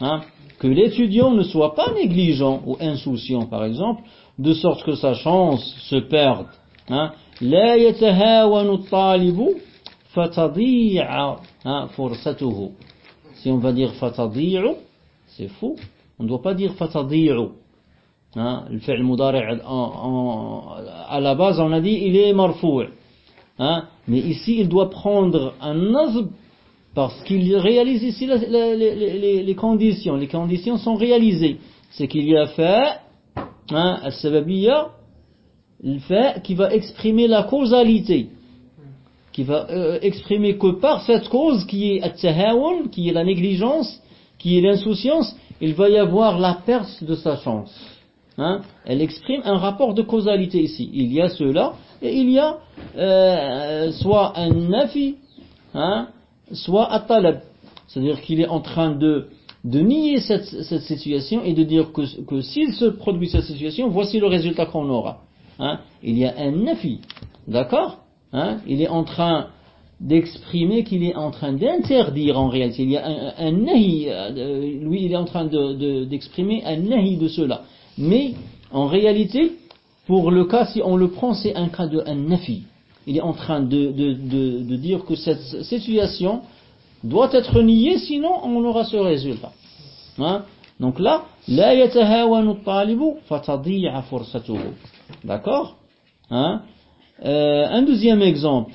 Hein, que l'étudiant ne soit pas négligent ou insouciant, par exemple, de sorte que sa chance se perde. Hein. hein si on va dire fatadi'u, c'est faux. On ne doit pas dire fatadi'u. Hein, le fi'l mudari' à la base, on a dit il est marfou'. Hein, mais ici, il doit prendre un nazb parce qu'il réalise ici les, conditions. Les conditions sont réalisées. C'est qu'il y a fait, hein, le fait qui va exprimer la causalité. Qui va euh, exprimer que par cette cause qui est at-tahawun, qui est la négligence, qui est l'insouciance, il va y avoir la perte de sa chance. Hein, elle exprime un rapport de causalité ici. Il y a cela et il y a euh, soit un nafi, hein, soit at-talab. C'est-à-dire qu'il est en train de, nier cette, situation et de dire que, s'il se produit cette situation, voici le résultat qu'on aura. Hein? Il y a un nafi, d'accord? Hein, Il est en train d'exprimer qu'il est en train d'interdire en réalité. Il y a un, nahi, euh, lui il est en train de- de- d'exprimer un nahi de cela. Mais en réalité, pour le cas, si on le prend, c'est un cas de un nafi Il est en train de, de- de- de dire que cette situation doit être niée, sinon on aura ce résultat. Hein? Donc là, لا يتهاون الطالب فتضيع فرصته. D'accord hein? Euh, Un deuxième exemple.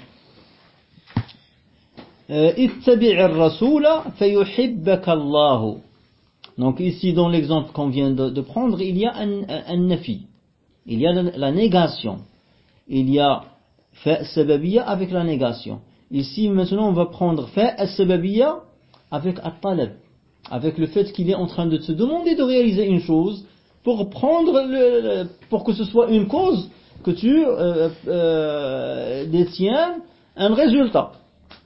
Euh, اتبع الرسول فيحبك الله. Donc ici, dans l'exemple qu'on vient de, de prendre, il y a un, un, un nafi. Il y a la, la négation. Il y a fa sababiyya avec la négation. Ici, maintenant, on va prendre fa sababiyya avec at-talab. Avec le fait qu'il est en train de te demander de réaliser une chose pour prendre le, pour que ce soit une cause que tu euh, euh, détiens un résultat.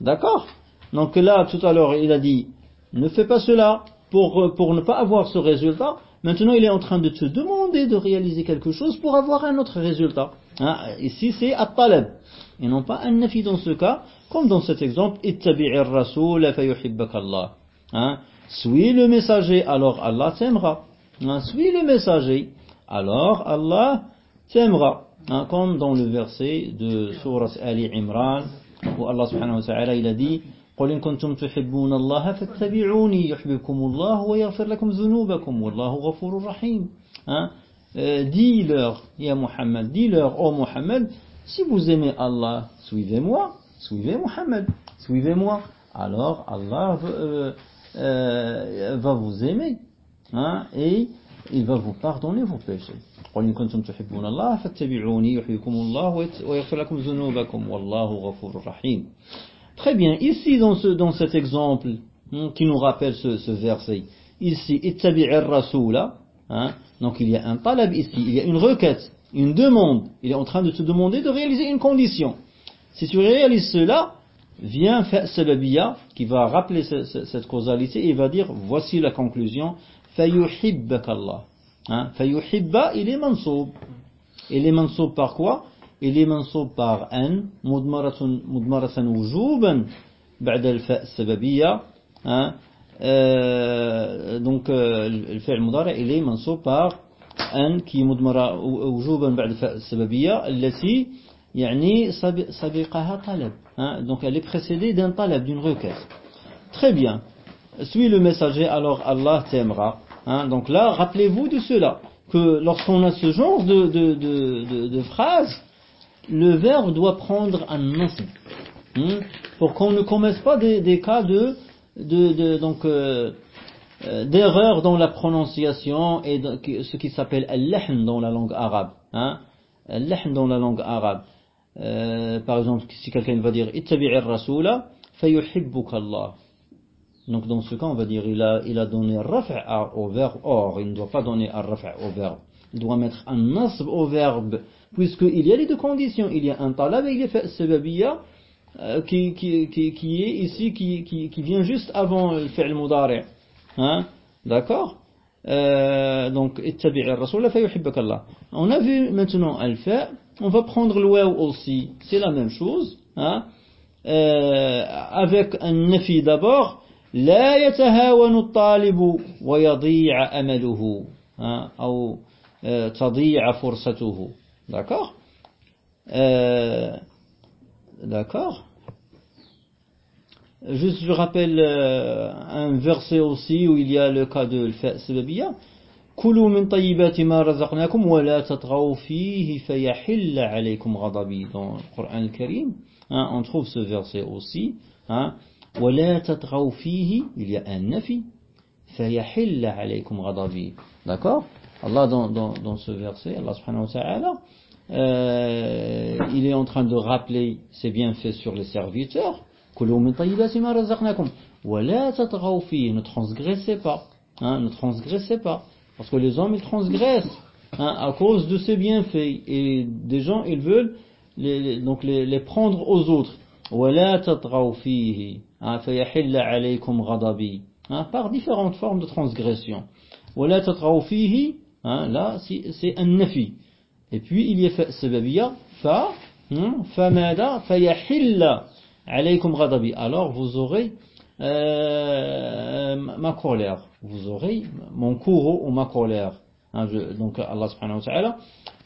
D'accord? Donc là, tout à l'heure, il a dit, ne fais pas cela pour, pour ne pas avoir ce résultat. Maintenant, il est en train de te demander de réaliser quelque chose pour avoir un autre résultat. Ici, c'est at-talab. Et non pas un nafi dans ce cas, comme dans cet exemple, ittabi'ir rasoul fayuhibbaka Allah. Suis le messager, alors Allah t'aimera. Suis le messager, alors Allah t'aimera. Comme dans le verset de Sourate Ali Imran, où Allah subhanahu wa ta'ala il a dit قل إن كنتم تحبون الله فاتبعوني يحببكم الله ويغفر لكم ذنوبكم والله غفور رحيم? Euh, dis-leur, Ya Muhammad, dis-leur, oh Muhammad, si vous aimez Allah, suivez-moi, suivez Muhammad, suivez-moi, alors Allah va, euh, euh, va vous aimer, hein, et il va vous pardonner vos péchés. قل إن كنتم تحبون الله فاتبعوني يحببكم الله ويت- ويغفر لكم ذنوبكم والله غفور رحيم. Très bien, ici dans, ce, dans cet exemple hein, qui nous rappelle ce, ce verset, ici, ittabi'ir rasula, hein, donc il y a un talab ici, il y a une requête, une demande. Il est en train de se demander de réaliser une condition. Si tu réalises cela, vient Fa'salabiyya qui va rappeler cette causalité et va dire voici la conclusion. Hein? Fayuhibba, il est mansoub. Il est mansoub par quoi? Il est mansoub par an, mudmaratan wujuban, ba'da al-fa'salabiyya. Hein? الفاء السببية hein, euh, donc euh, الفعل المضارع il est منصوب par أن qui مضمرة وجوبا بعد الفاء السببية التي يعني سب- سبقها طلب hein, donc elle est précédée d'un talab d'une requête très bien suis le messager alors Allah t'aimera hein, donc là rappelez-vous de cela que lorsqu'on a ce genre de, de, de, de, de phrase le verbe doit prendre un nasb hein, pour qu'on ne commette pas des, des cas de, de, donc euh, euh, d'erreur dans la prononciation et ce qui s'appelle al-lahn dans la langue arabe. Hein? Al-lahn dans la langue arabe. Euh, par exemple, si quelqu'un va dire ittabi'ir rasula fayuhibbuka Allah. Donc dans ce cas, on va dire il a, il a donné raf' au verbe or, il ne doit pas donner raf' au verbe. doit mettre un nasb au verbe, puisqu'il y a les deux conditions. Il y a un talab et il y a fa sababiyya euh, qui, qui, qui, qui est ici, qui, qui, qui vient juste avant le fi'l mudari'. Hein D'accord euh, donc, ittabi' ar-rasul fa yuhibbaka Allah. On a vu maintenant al-fa, on va prendre le waw aussi, c'est la même chose, hein euh, avec un nafi d'abord, لا يتهاون الطالب ويضيع أمله hein, أو euh, تضيع فرصته d'accord euh, d'accord Juste, je rappelle euh, un verset aussi où il y a le cas de l'fa كلوا من طيبات ما رزقناكم ولا تطغوا فيه فيحل عليكم غضبي dans le Coran al-Karim hein, on trouve ce verset aussi hein, ولا تطغوا فيه il y a un nafi فيحل عليكم غضبي d'accord Allah dans, dans, dans ce verset Allah subhanahu wa ta'ala euh, il est en train de rappeler ses bienfaits sur les serviteurs ne transgressez pas. Hein, ne transgressez pas. Parce que les hommes, ils transgressent hein, à cause de ces bienfaits. Et des gens, ils veulent les, donc les, prendre aux autres. Hein, par différentes formes de transgression. Hein, là, c'est un nafi. Et puis, il y a fa, fa, fa mada, fa yahilla alaykum ghadabi. Alors vous aurez euh, ma colère. Vous aurez mon courroux ou ma colère. Hein, donc Allah subhanahu wa ta'ala,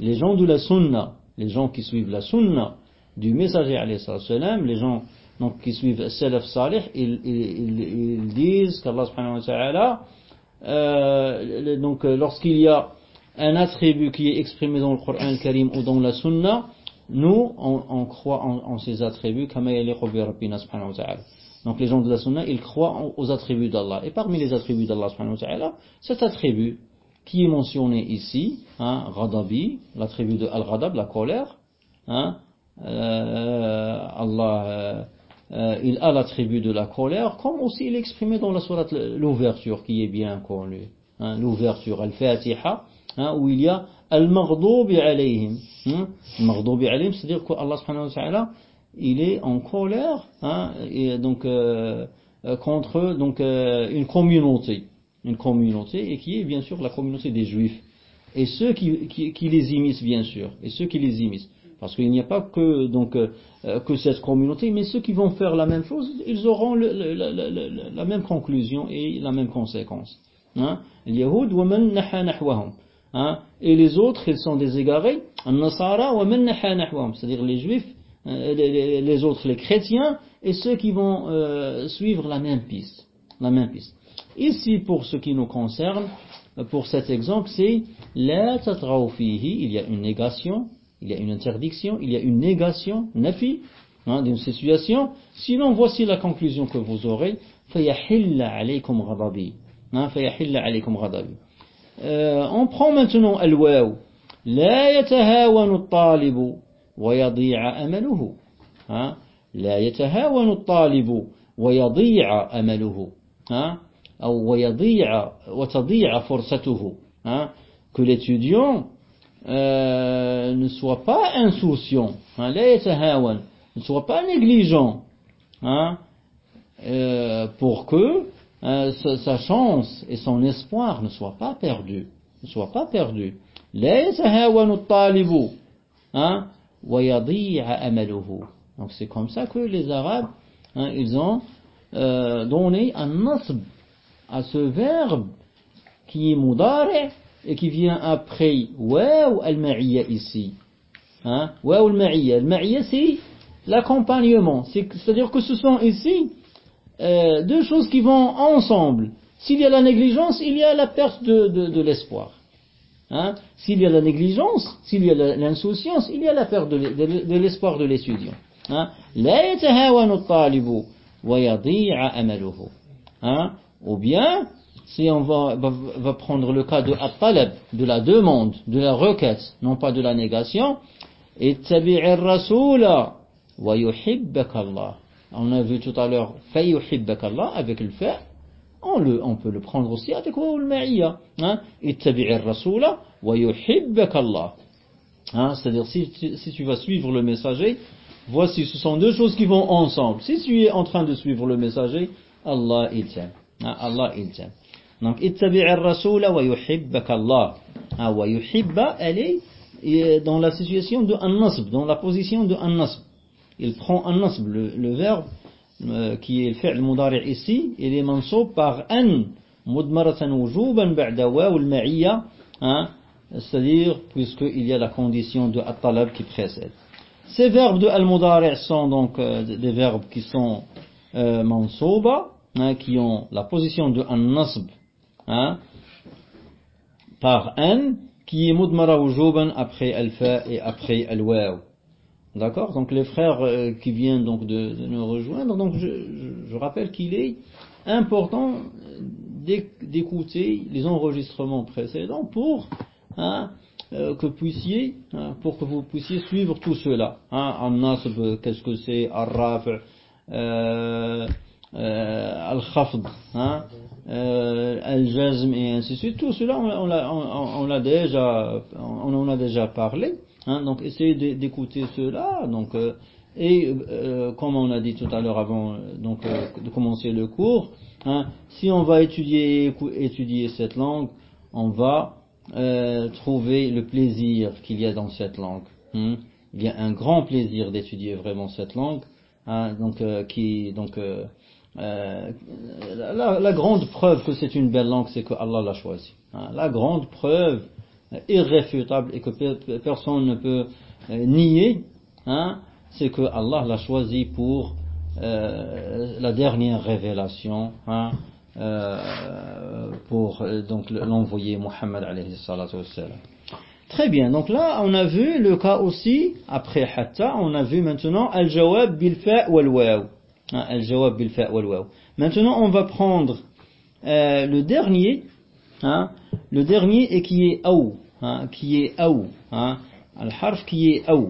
les gens de la sunna, les gens qui suivent la sunna du messager alayhi salam, les gens donc, qui suivent salaf salih, ils, disent qu'Allah subhanahu wa ta'ala, euh, donc lorsqu'il y a un attribut qui est exprimé dans le Coran Karim ou dans la sunna, nous, on, on croit en, en, ces attributs, donc les gens de la sunna, ils croient aux attributs d'Allah. Et parmi les attributs d'Allah, cet attribut qui est mentionné ici, hein, l'attribut de Al-Radab, la colère, hein, euh, Allah, euh, il a l'attribut de la colère, comme aussi il est exprimé dans la sourate l'ouverture, qui est bien connue. Hein, l'ouverture, Al-Fatiha, hein, où il y a Al-Maghdubi alayhim. Hein? Maghdubi alayhim, c'est-à-dire qu'Allah subhanahu wa il est en colère, hein, donc, euh, euh, contre donc, euh, une communauté. Une communauté, et qui est bien sûr la communauté des Juifs. Et ceux qui, qui, les imitent, bien sûr. Et ceux qui les imitent. Parce qu'il n'y a pas que, donc, que cette communauté, mais ceux qui vont faire la même chose, ils auront le, le, la même conclusion et la même conséquence. Hein? Yahoud wa man naha nahwahum. Hein? Et les autres, ils sont des égarés. C'est-à-dire les juifs, euh, les, les, autres, les chrétiens, et ceux qui vont euh, suivre la même piste. La même piste. Ici, pour ce qui nous concerne, pour cet exemple, c'est la tatraoufihi, il y a une négation, il y a une interdiction, il y a une négation, nafi, hein, d'une situation. Sinon, voici la conclusion que vous aurez. فَيَحِلَّ عَلَيْكُمْ غَضَبِي on prend maintenant al-waw. لا يتهاون الطالب ويضيع أمله ها لا يتهاون الطالب ويضيع أمله ها أو ويضيع وتضيع فرصته ها que l'étudiant euh, ne soit pas insouciant hein, لا يتهاون ne soit pas négligent hein, euh, pour que euh, sa chance et son espoir ne soient pas perdus. Ne soient pas perdus. Hein, Donc c'est comme ça que les Arabes, hein, ils ont euh, donné un nasb à ce verbe qui est mudare et qui vient après waw al-ma'iyya ici. Hein, waw al-ma'iyya. Al-ma'iyya c'est l'accompagnement. C'est-à-dire que ce sont ici euh, deux choses qui vont ensemble. S'il y a la négligence, il y a la perte de, de, l'espoir. Hein? S'il y a la négligence, s'il y a l'insouciance, il y a la perte de, l'espoir de l'étudiant. Hein? hein? Ou bien, si on va, va, prendre le cas de at de la demande, de la requête, non pas de la négation, wa yuhibbaka Allah. On a vu tout à l'heure Allah avec le fait. on, on peut le prendre aussi avec waw al-ma'iyya. Hein? Ittabi'i ar-rasula wa Allah. Hein? C'est-à-dire, si, tu- si tu vas suivre le messager, voici, ce sont deux choses qui vont ensemble. Si tu es en train de suivre le messager, Allah il t'aime. Hein? Allah il t'aime. Donc, ittabi'i ar-rasula wa yuhibbak Allah. Wa yuhibba, elle est dans la situation de an-nasb, dans la position de an-nasb. Il prend an-nasb, le, le verbe euh, qui est le fi'l mudari' ici, il est mansoub par an, mudmaratan wujuban ba'da waw al-ma'iyya, hein, c'est-à-dire puisqu'il y a la condition de at-talab qui précède. Ces verbes de al-mudari' sont donc euh, des verbes qui sont euh, mansouba, hein, qui ont la position de an-nasb, hein, par an, qui est mudmara wujuban après al-fa et après al-waw. D'accord Donc les frères euh, qui viennent donc de, nous rejoindre, donc je, rappelle qu'il est important d'éc- d'écouter les enregistrements précédents pour hein, euh, que puissiez, hein, pour que vous puissiez suivre tout cela. Hein, qu'est-ce que c'est? Ar-raf, euh, Al-khafd, hein, Al-jazm et ainsi de suite. Tout cela, on, on on- l'a déjà, on a déjà parlé. Hein, donc essayez d'é- d'écouter cela. Donc, euh, et euh, comme on a dit tout à l'heure avant euh, de commencer le cours, hein, si on va étudier, cette langue, on va trouver le plaisir qu'il y a dans cette langue. hein. Il y a un grand plaisir d'étudier vraiment cette langue. donc, la, la grande preuve que c'est une belle langue, c'est que Allah l'a choisie. La grande preuve irréfutable et que pe- personne ne peut euh, nier, hein, c'est que Allah l'a choisi pour euh, la dernière révélation, hein, euh, pour euh, donc l'envoyer Muhammad alayhi. Très bien, donc là on a vu le cas aussi, après hatta, on a vu maintenant al-jawab bil fa wal waw. Hein, Al-jawab bil fa wal waw. Maintenant on va prendre euh, le dernier, hein, le dernier et qui est aou, hein, qui est aou, hein, al-harf qui est aou.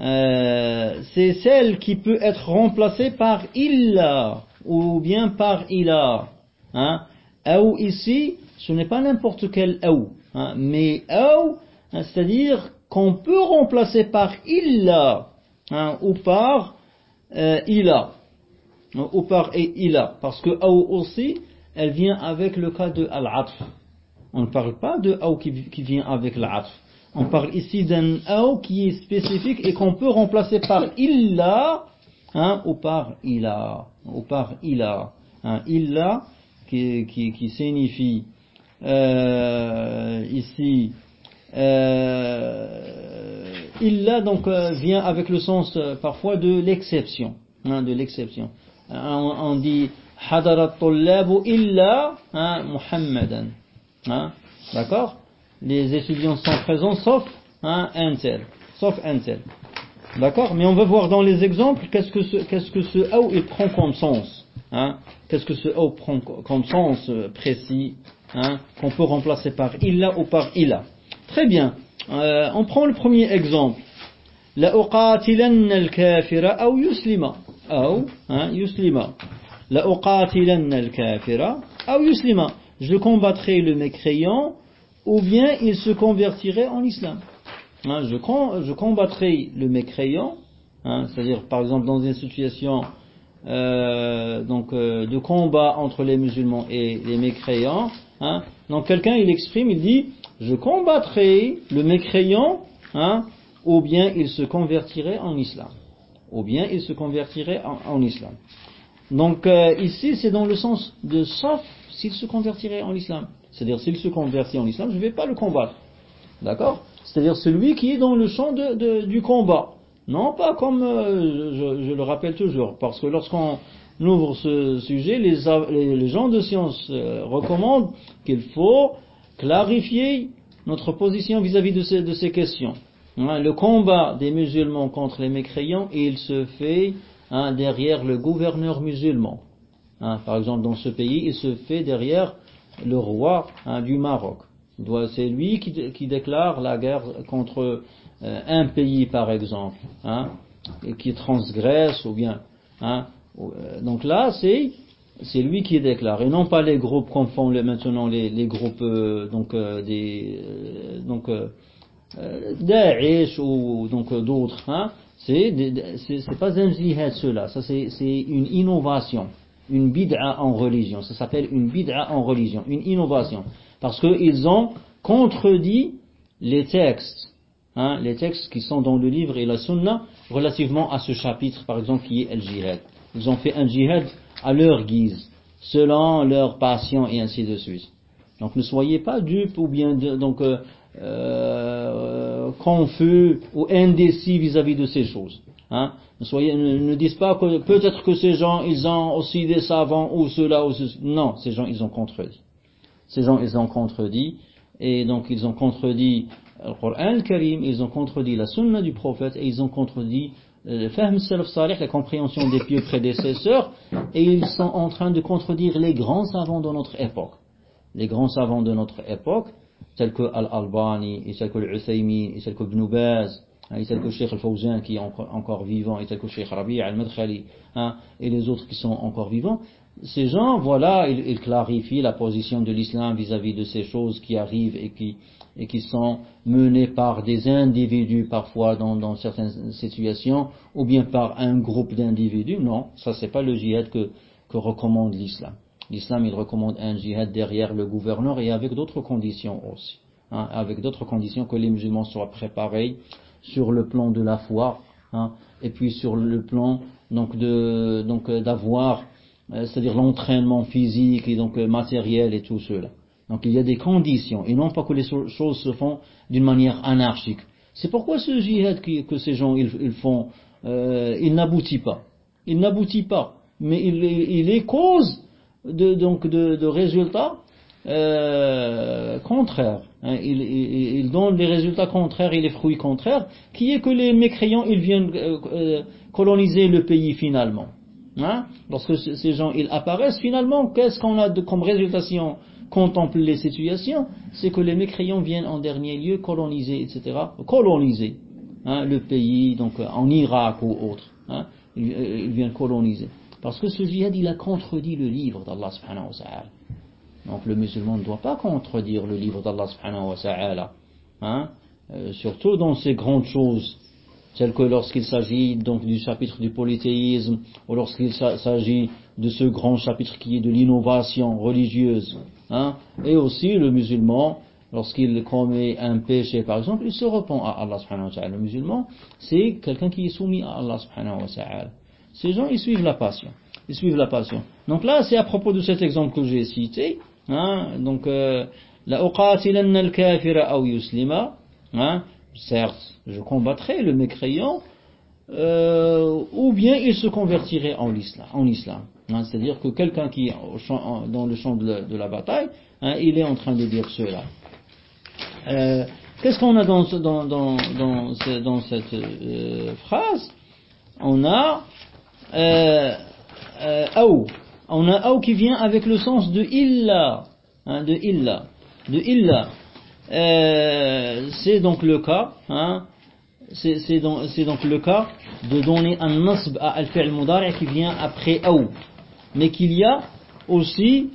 Euh, c'est celle qui peut être remplacée par illa ou bien par ila. Hein. Aou ici, ce n'est pas n'importe quel aou, hein, mais aou, c'est-à-dire qu'on peut remplacer par illa ou par euh, ila ou par ila, parce que aou aussi, elle vient avec le cas de al-atf. On ne parle pas de aou qui, vient avec l'atf. On parle ici d'un aou qui est spécifique et qu'on peut remplacer par illa hein, ou par ila. Ou par ila. Hein, illa qui, qui, qui signifie euh, ici euh, illa donc euh, vient avec le sens euh, parfois de l'exception. Hein, de l'exception. Hein, on, dit hadarat illa hein, muhammadan. Hein? D'accord? Les étudiants sont présents sauf hein, un tel. Sauf un. D'accord? Mais on va voir dans les exemples qu'est-ce que ce, qu'est-ce il prend comme sens? Hein? Qu'est-ce que ce how prend comme sens euh, précis? Qu'on peut remplacer par illa ou par ila. Très bien. Euh, on prend le premier exemple. La uqatilanna al-kafira yuslima. Yuslima. La uqatilanna al-kafira yuslima je combattrai le mécréant ou bien il se convertirait en islam. Hein, je, com- je combattrai le mécréant, hein, c'est-à-dire par exemple dans une situation euh, donc, euh, de combat entre les musulmans et les mécréants. Hein, donc quelqu'un il exprime, il dit je combattrai le mécréant ou bien il se convertirait en islam. Ou bien il se convertirait en, en islam. Donc euh, ici c'est dans le sens de sauf s'il se convertirait en islam. C'est-à-dire s'il se convertit en islam, je ne vais pas le combattre. D'accord? C'est-à-dire celui qui est dans le champ du combat. Non pas comme euh, je, le rappelle toujours, parce que lorsqu'on ouvre ce sujet, les, gens de science euh, recommandent qu'il faut clarifier notre position vis-à-vis de ces, de ces questions. Hein, le combat des musulmans contre les mécréants, il se fait hein, derrière le gouverneur musulman. Hein, par exemple, dans ce pays, il se fait derrière le roi hein, du Maroc. C'est lui qui, dé- qui déclare la guerre contre euh, un pays, par exemple, hein, qui transgresse ou bien. euh, donc là, c'est lui qui déclare, et non pas les groupes comme font maintenant les, groupes euh, donc euh, des ou donc d'autres. C'est pas un jihad cela, ça c'est une innovation, une bid'a en religion. Ça s'appelle une bid'a en religion, une innovation, parce qu'ils ont contredit les textes. Hein, les textes qui sont dans le livre et la sunna relativement à ce chapitre, par exemple, qui est le jihad. Ils ont fait un jihad à leur guise, selon leur passion et ainsi de suite. Donc ne soyez pas dupes ou bien donc euh, euh, confus ou indécis vis-à-vis de ces choses. Hein. Ne, soyez, ne, ne dites pas que peut-être que ces gens ils ont aussi des savants ou cela ou ceci. Non, ces gens ils ont contredit. Ces gens ils ont contredit et donc ils ont contredit le Coran le Karim, ils ont contredit la sunna du prophète et ils ont contredit euh, le fahm salaf salih, la compréhension des pieux prédécesseurs et ils sont en train de contredire les grands savants de notre époque. Les grands savants de notre époque, tels que Al-Albani, et tels que Al-Uthaymi, et tels que Ibn Baz, et tels que Sheikh Al-Fawzan qui est encore vivant, et tels que Sheikh Rabi' Al-Madkhali, hein, et les autres qui sont encore vivants, ces gens, voilà, ils, ils clarifient la position de l'islam vis-à-vis de ces choses qui arrivent et qui, et qui sont menées par des individus parfois dans, dans certaines situations, ou bien par un groupe d'individus. Non, ça c'est pas le djihad que, que recommande l'islam. L'islam, il recommande un djihad derrière le gouverneur et avec d'autres conditions aussi. hein, avec d'autres conditions que les musulmans soient préparés sur le plan de la foi, hein, et puis sur le plan donc de donc euh, d'avoir euh, c'est-à-dire l'entraînement physique et donc euh, matériel et tout cela. Donc il y a des conditions et non pas que les choses se font d'une manière anarchique. C'est pourquoi ce djihad qui- que ces gens ils, ils font, euh, il n'aboutit pas. Il n'aboutit pas, mais il, il est cause de donc de, de résultats euh, contraires. hein. Il, donne les résultats contraires et les fruits contraires, qui est que les mécréants ils viennent euh, euh, coloniser le pays finalement. Hein? Lorsque c- ces gens ils apparaissent, finalement, qu'est-ce qu'on a comme résultat si on contemple les situations? C'est que les mécréants viennent en dernier lieu coloniser, etc. Coloniser hein, le pays, donc en Irak ou autre. Hein? Ils, euh, ils viennent coloniser. Parce que ce djihad, il a contredit le livre d'Allah subhanahu wa ta'ala. Donc le musulman ne doit pas contredire le livre d'Allah subhanahu wa ta'ala. Hein? Euh, surtout dans ces grandes choses telles que lorsqu'il s'agit donc du chapitre du polythéisme ou lorsqu'il s'a- s'agit de ce grand chapitre qui est de l'innovation religieuse. Hein? Et aussi le musulman, lorsqu'il commet un péché par exemple, il se repent à Allah subhanahu wa ta'ala. Le musulman, c'est quelqu'un qui est soumis à Allah subhanahu wa ta'ala. Ces gens, ils suivent la passion. Ils suivent la passion. Donc là, c'est à propos de cet exemple que j'ai cité. Hein, donc, euh, la uqatilanna al-kafira aw yuslima. Hein, certes, je combattrai le mécréant, euh, ou bien il se convertirait en islam. En islam. Hein, C'est-à-dire que quelqu'un qui est dans le champ de la, bataille, il est en train de dire cela. Euh, Qu'est-ce qu'on a dans, dans, dans, dans, ce- dans cette phrase? On a euh. On a aou qui vient avec le sens de illa. Hein, de illa. De illa. Euh, c'est donc le cas, hein. c'est donc, le cas de donner un nasb à al-fi'l mudari' qui vient après aou. Mais qu'il y a aussi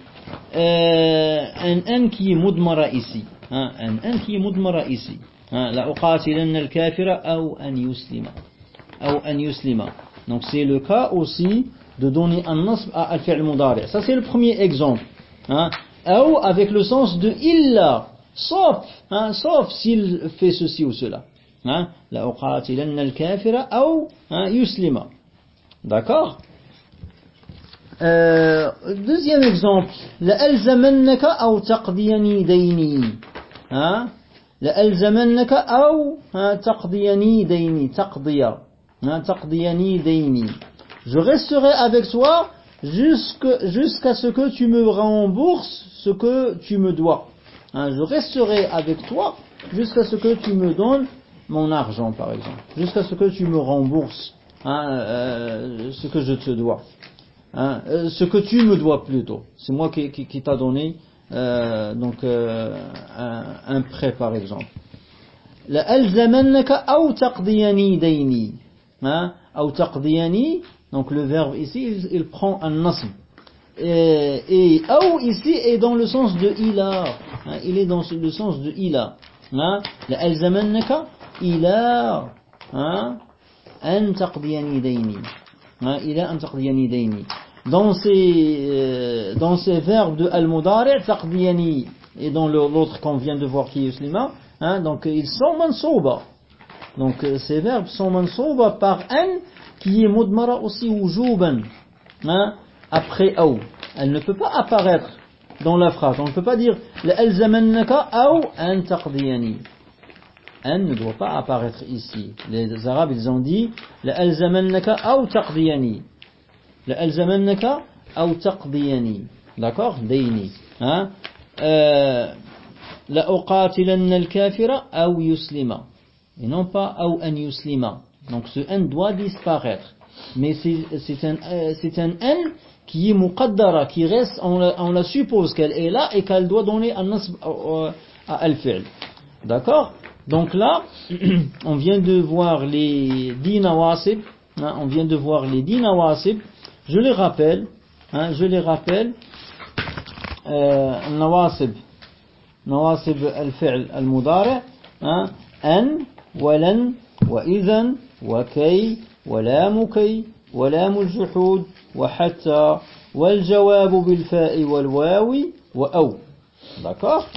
euh, un n qui est mudmara ici. Hein, un n qui mudmara ici. Hein. La uqatilanna al-kafira aou an yuslima. Aou an yuslima. Donc c'est le cas aussi de donner un nasb à al-fi'l mudari. Ça c'est le premier exemple. Hein. Ou avec le sens de illa, sauf, hein, sauf s'il fait ceci ou cela. Hein. La uqatilanna al-kafira ou yuslima. D'accord? Euh, deuxième exemple, la alzamannaka aw taqdiyani dayni. Hein? La alzamannaka aw taqdiyani dayni, taqdiya. Taqdiyani dayni je resterai avec toi jusqu'à ce que tu me rembourses ce que tu me dois. Hein, je resterai avec toi jusqu'à ce que tu me donnes mon argent, par exemple, jusqu'à ce que tu me rembourses hein, euh, ce que je te dois. Hein, euh, ce que tu me dois plutôt. C'est moi qui, qui, t'a donné euh, donc un, prêt, par exemple. Donc le verbe ici, il, il prend un nasm. Et, et ici est dans le sens de ila. Hein, il est dans le sens de ila. Hein, la alzamannaka ila hein, an taqdiyani dayni. Hein, ila an taqdiyani dayni. Dans ces, euh, dans ces verbes de al-mudari' taqdiyani et dans l'autre qu'on vient de voir qui est Slima, hein, donc ils sont mansouba. donc euh, ces verbes sont mansouba par an qui est mudmara aussi wujuban hein, après ou elle ne peut pas apparaître dans la phrase on ne peut pas dire لألزمنك أو أن تقضيني an ne doit pas apparaître ici. Les Arabes, ils ont dit لألزمنك أو تقضيني لألزمنك أو تقضيني d'accord ديني hein euh, لأقاتلن الكافر أو يسلم et non pas ou an yuslima. Donc ce n doit disparaître. Mais c'est un, euh, un n qui est muqaddara, qui reste, on la, on la suppose qu'elle est là et qu'elle doit donner un nasb euh, euh, à al-fi'l. D'accord? Donc là, on vient de voir les dinawasib, hein, on vient de voir les dinawasib, je les rappelle, hein, je les rappelle, euh, nawasib, nawasib al-fi'l al-mudari, hein, n, lam al-juhud, wa hatta, wal jawab bil fa'i wal wawi, wa aw. D'accord?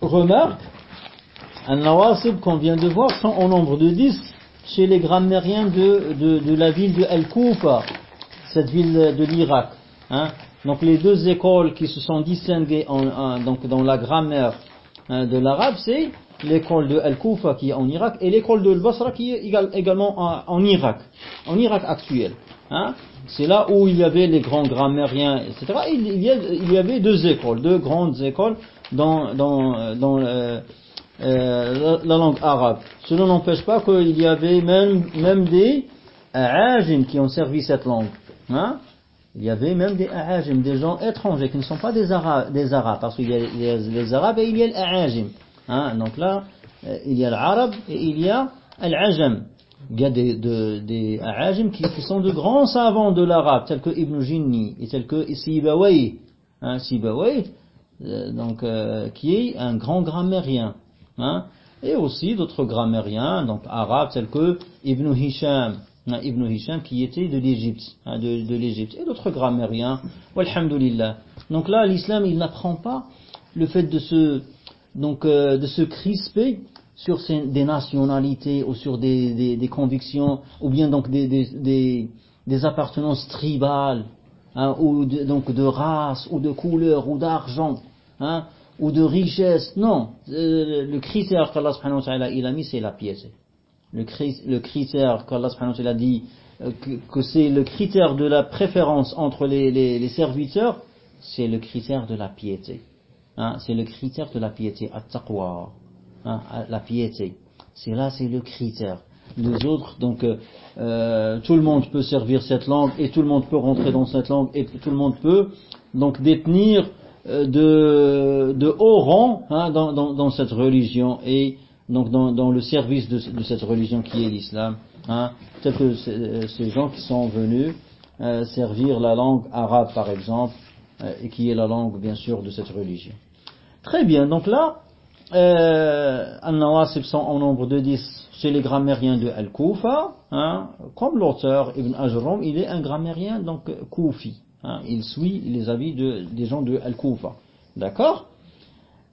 Remarque, un nawasib qu'on vient de voir sont au nombre de 10 chez les grammairiens de, de, la ville de Al-Koufa, cette ville de l'Irak. hein. Donc les deux écoles qui se sont distinguées donc dans la grammaire hein, de l'arabe, c'est l'école de Al-Koufa qui est en Irak et l'école de Al-Basra qui est égal- également en, Irak, en Irak actuel. hein. C'est là où il y avait les grands grammairiens, etc. Il, y avait deux écoles, deux grandes écoles dans, dans, dans euh, euh, la, la langue arabe. Cela n'empêche pas qu'il y avait même, même des Aajim qui ont servi cette langue. Hein? Il y avait même des Aajim, des gens étrangers qui ne sont pas des Arabes, des Arabes parce qu'il y a les, les Arabes et il y a l'Aajim. Hein? Donc là, euh, il y a l'Arabe et il y a l'Ajam. Il y a des, de- des Aajim qui, sont de grands savants de l'arabe, tels que Ibn Jinni et tels que Sibawayh. Hein? Sibawayh, euh, donc, euh, qui est un grand grammairien. Hein, et aussi d'autres grammairiens, donc arabes, tels que Ibn Hisham, hein, Ibn Hisham qui était de l'Égypte, hein, de, de et d'autres grammairiens, walhamdulillah. Donc là, l'islam, il n'apprend pas le fait de se, donc, euh, de se crisper sur des nationalités ou sur des, des, des convictions, ou bien donc des, des, des, appartenances tribales, hein, ou de, donc de race, ou de couleur, ou d'argent, hein, ou de richesse. Non, Euh, le critère qu'Allah subhanahu wa ta'ala il a mis, c'est la piété. Le, le critère qu'Allah subhanahu wa ta'ala dit euh, que, c'est le critère de la préférence entre les, les serviteurs, c'est le critère de la piété. Hein, c'est le critère de la piété, at-taqwa, hein, la piété. C'est là, c'est le critère. Les autres, donc, euh, euh, tout le monde peut servir cette langue et tout le monde peut rentrer dans cette langue et tout le monde peut donc détenir euh, de, haut rang hein, dans, cette religion et donc dans, le service de, cette religion qui est l'islam, tels que ces, gens qui sont venus servir la langue arabe par exemple, et qui est la langue bien sûr de cette religion. Très bien, donc là, euh, An-Nawasib sont en nombre de 10 chez les grammairiens de Al-Koufa, hein, comme l'auteur Ibn Ajram, il est un grammairien donc euh, koufi, hein, il suit les avis de, des gens de Al-Koufa, d'accord?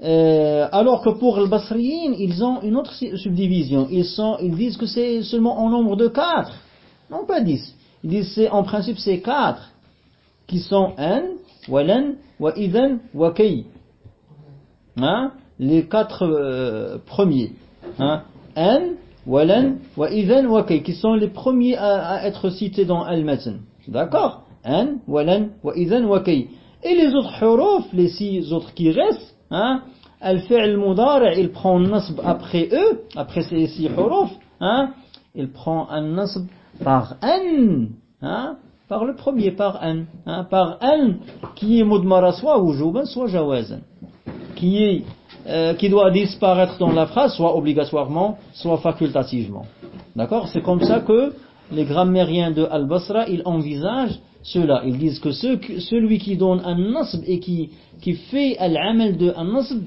Euh, alors que pour les Basriyin, ils ont une autre su- subdivision, ils, disent que c'est seulement en nombre de 4, non pas 10, ils disent c'est en principe c'est 4 qui sont an, walan, wa idhan, wa. Hein? Les quatre euh, premiers. Hein? An, walan, wa idhan, wa qui sont les premiers à, être cités dans Al-Matan. D'accord? An, walan, wa idhan, wa. Et les autres huruf, les six autres qui restent, hein? Al-fi'l mudari', il prend nasb après eux, après ces six huruf, hein? Il prend un nasb par an, hein? Par le premier, par an, hein? Par an, qui est mudmara soit wujuban, soit jawazan. Qui est, euh, qui doit disparaître dans la phrase, soit obligatoirement, soit facultativement. D'accord? C'est comme ça que les grammairiens de Al-Basra, ils envisagent ceux-là, ils disent que celui qui donne un nasb et qui, qui fait al-amal de un nasb,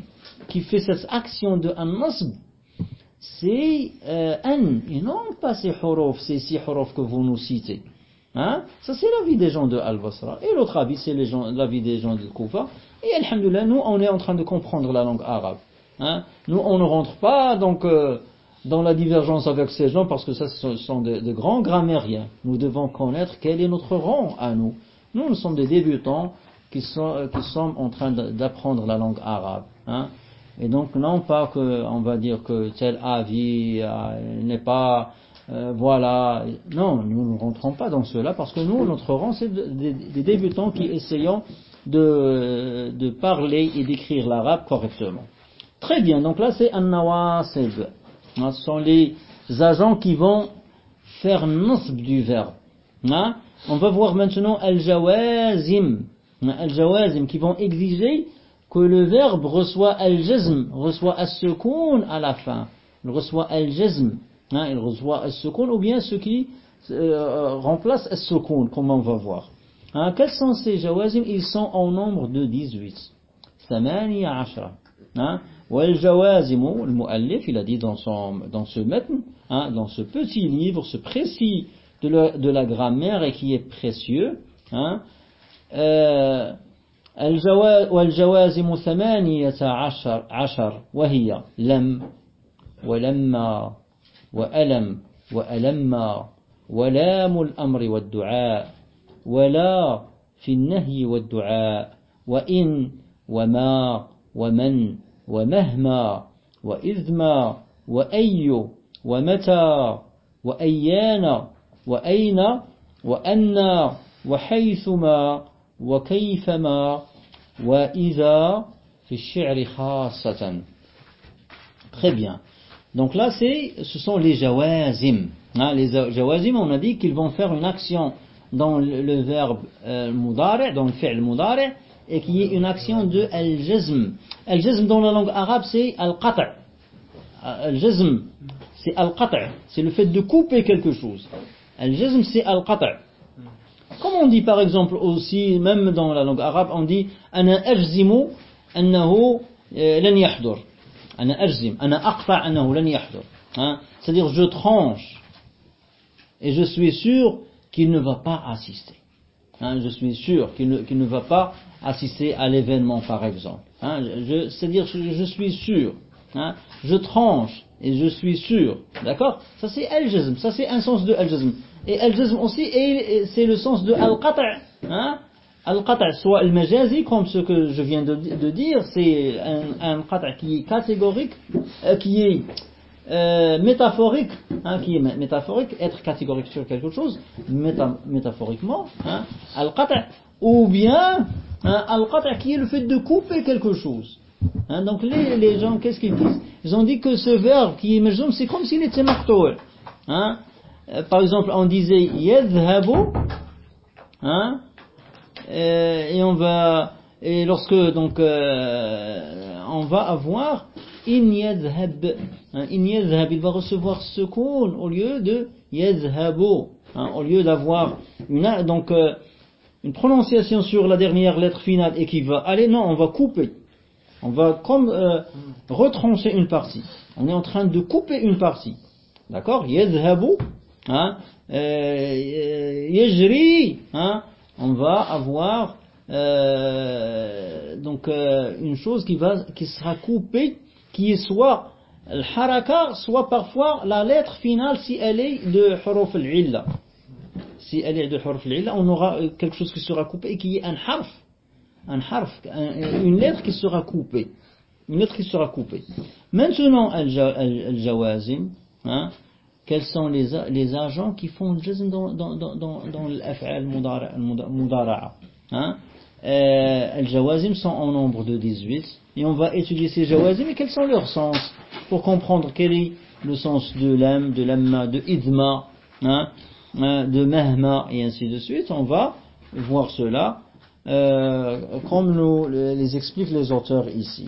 qui fait cette action de un nasb, c'est euh, an, et non pas ces huruf, ces six huruf que vous nous citez. Hein? Ça c'est l'avis des gens de Al-Basra. Et l'autre avis c'est l'avis des gens de Koufa. Et Alhamdulillah, nous on est en train de comprendre la langue arabe. Hein? Nous on ne rentre pas donc euh, dans la divergence avec ces gens parce que ça ce sont de, grands grammairiens. Nous devons connaître quel est notre rang à nous. Nous nous sommes des débutants qui, sont, euh, qui sommes en train d'apprendre la langue arabe. Hein? Et donc non pas que on va dire que tel avis euh, n'est pas euh, voilà non nous ne rentrons pas dans cela parce que nous notre rang c'est de- des des débutants qui essayons de, de parler et d'écrire l'arabe correctement. Très bien donc là c'est nawasib. Hein, Ce sont les agents qui vont faire nasb du verbe. Hein? On va voir maintenant al-jawazim. Hein, Al-jawazim qui vont exiger que le verbe reçoit al-jazm, reçoit al-sukoun à la fin. Il reçoit al-jazm. Hein, il reçoit al-sukoun ou bien ce qui euh, remplace al-sukoun, comme on va voir. Hein, quels sont ces jawazim Ils sont au nombre de 18. ثمانية عشرة hein? والجوازم المؤلف il a dit dans, son, dans ce matn, hein, dans ce petit livre, ce précis de la, de la grammaire et qui est précieux hein? euh, الجوا- والجوازم ثمانية عشر, عشر وهي لم ولما وألم وألما ولام الأمر والدعاء ولا في النهي والدعاء وإن وما ومن ومهما وإذما وأي ومتى وأيان وأين وأن وحيثما وكيفما وإذا في الشعر خاصة Très bien. Donc là, ce sont les jawazim. Hein, les jawazim, on a dit qu'ils vont faire une action dans le, verbe euh, mudare, dans le fi'l mudare, et qui est une action de al-jazm. Al-jazm dans la langue arabe, c'est al-qata'. Euh, al-jazm, c'est al-qata'. C'est le fait de couper quelque chose. Al-jazm, c'est al-qata'. Comme on dit par exemple aussi, même dans la langue arabe, on dit « Ana ajzimu annahu euh, lan ». C'est-à-dire, je tranche. Et je suis sûr qu'il ne va pas assister. Hein, je suis sûr qu'il ne, va pas assister à l'événement, par exemple. Hein, c'est-à-dire, je, suis sûr. Hein, je tranche et je suis sûr. D'accord? Ça, c'est al Ça, c'est un sens de al -jazm. Et al aussi, c'est le sens de al-qata'. Hein Al-qat' soit al-majazi, comme ce que je viens de, dire, c'est un, un qat' qui est catégorique, euh, qui est euh, métaphorique, hein, qui est mé- métaphorique, être catégorique sur quelque chose, méta- métaphoriquement, hein, al-qat' ou bien hein, al-qat' qui est le fait de couper quelque chose. Hein, donc les, gens, qu'est-ce qu'ils disent? Ils ont dit que ce verbe qui est majzoum, c'est comme s'il était. Hein Euh, par exemple, on disait yadhabu, hein, et on va et lorsque donc euh, on va avoir in yadhhab hein, in yadhhab il va recevoir secoun au lieu de yadhhabu hein, au lieu d'avoir une donc euh, une prononciation sur la dernière lettre finale et qui va aller. Non on va couper. On va comme euh, retrancher une partie. On est en train de couper une partie. D'accord? Yadhhabu hein euh, yajri hein on va avoir euh, donc euh, une chose qui va qui sera coupée qui est soit le haraka soit parfois la lettre finale si elle est de huruf al-illa. Si elle est de huruf al-illa on aura euh, quelque chose qui sera coupé et qui est un harf. Un harf un- une lettre qui sera coupée. Une lettre qui sera coupée. Maintenant al-ja- al- al-jawazim hein quels sont les, les agents qui font le jazm dans, dans, dans, dans, l'af'al mudara'a hein? Euh, les jawazim sont en nombre de 18 et on va étudier ces jawazim et quels sont leurs sens pour comprendre quel est le sens de lam, de lamma, de idma, hein, hein, de mahma et ainsi de suite. On va voir cela euh, comme nous les expliquent les auteurs ici.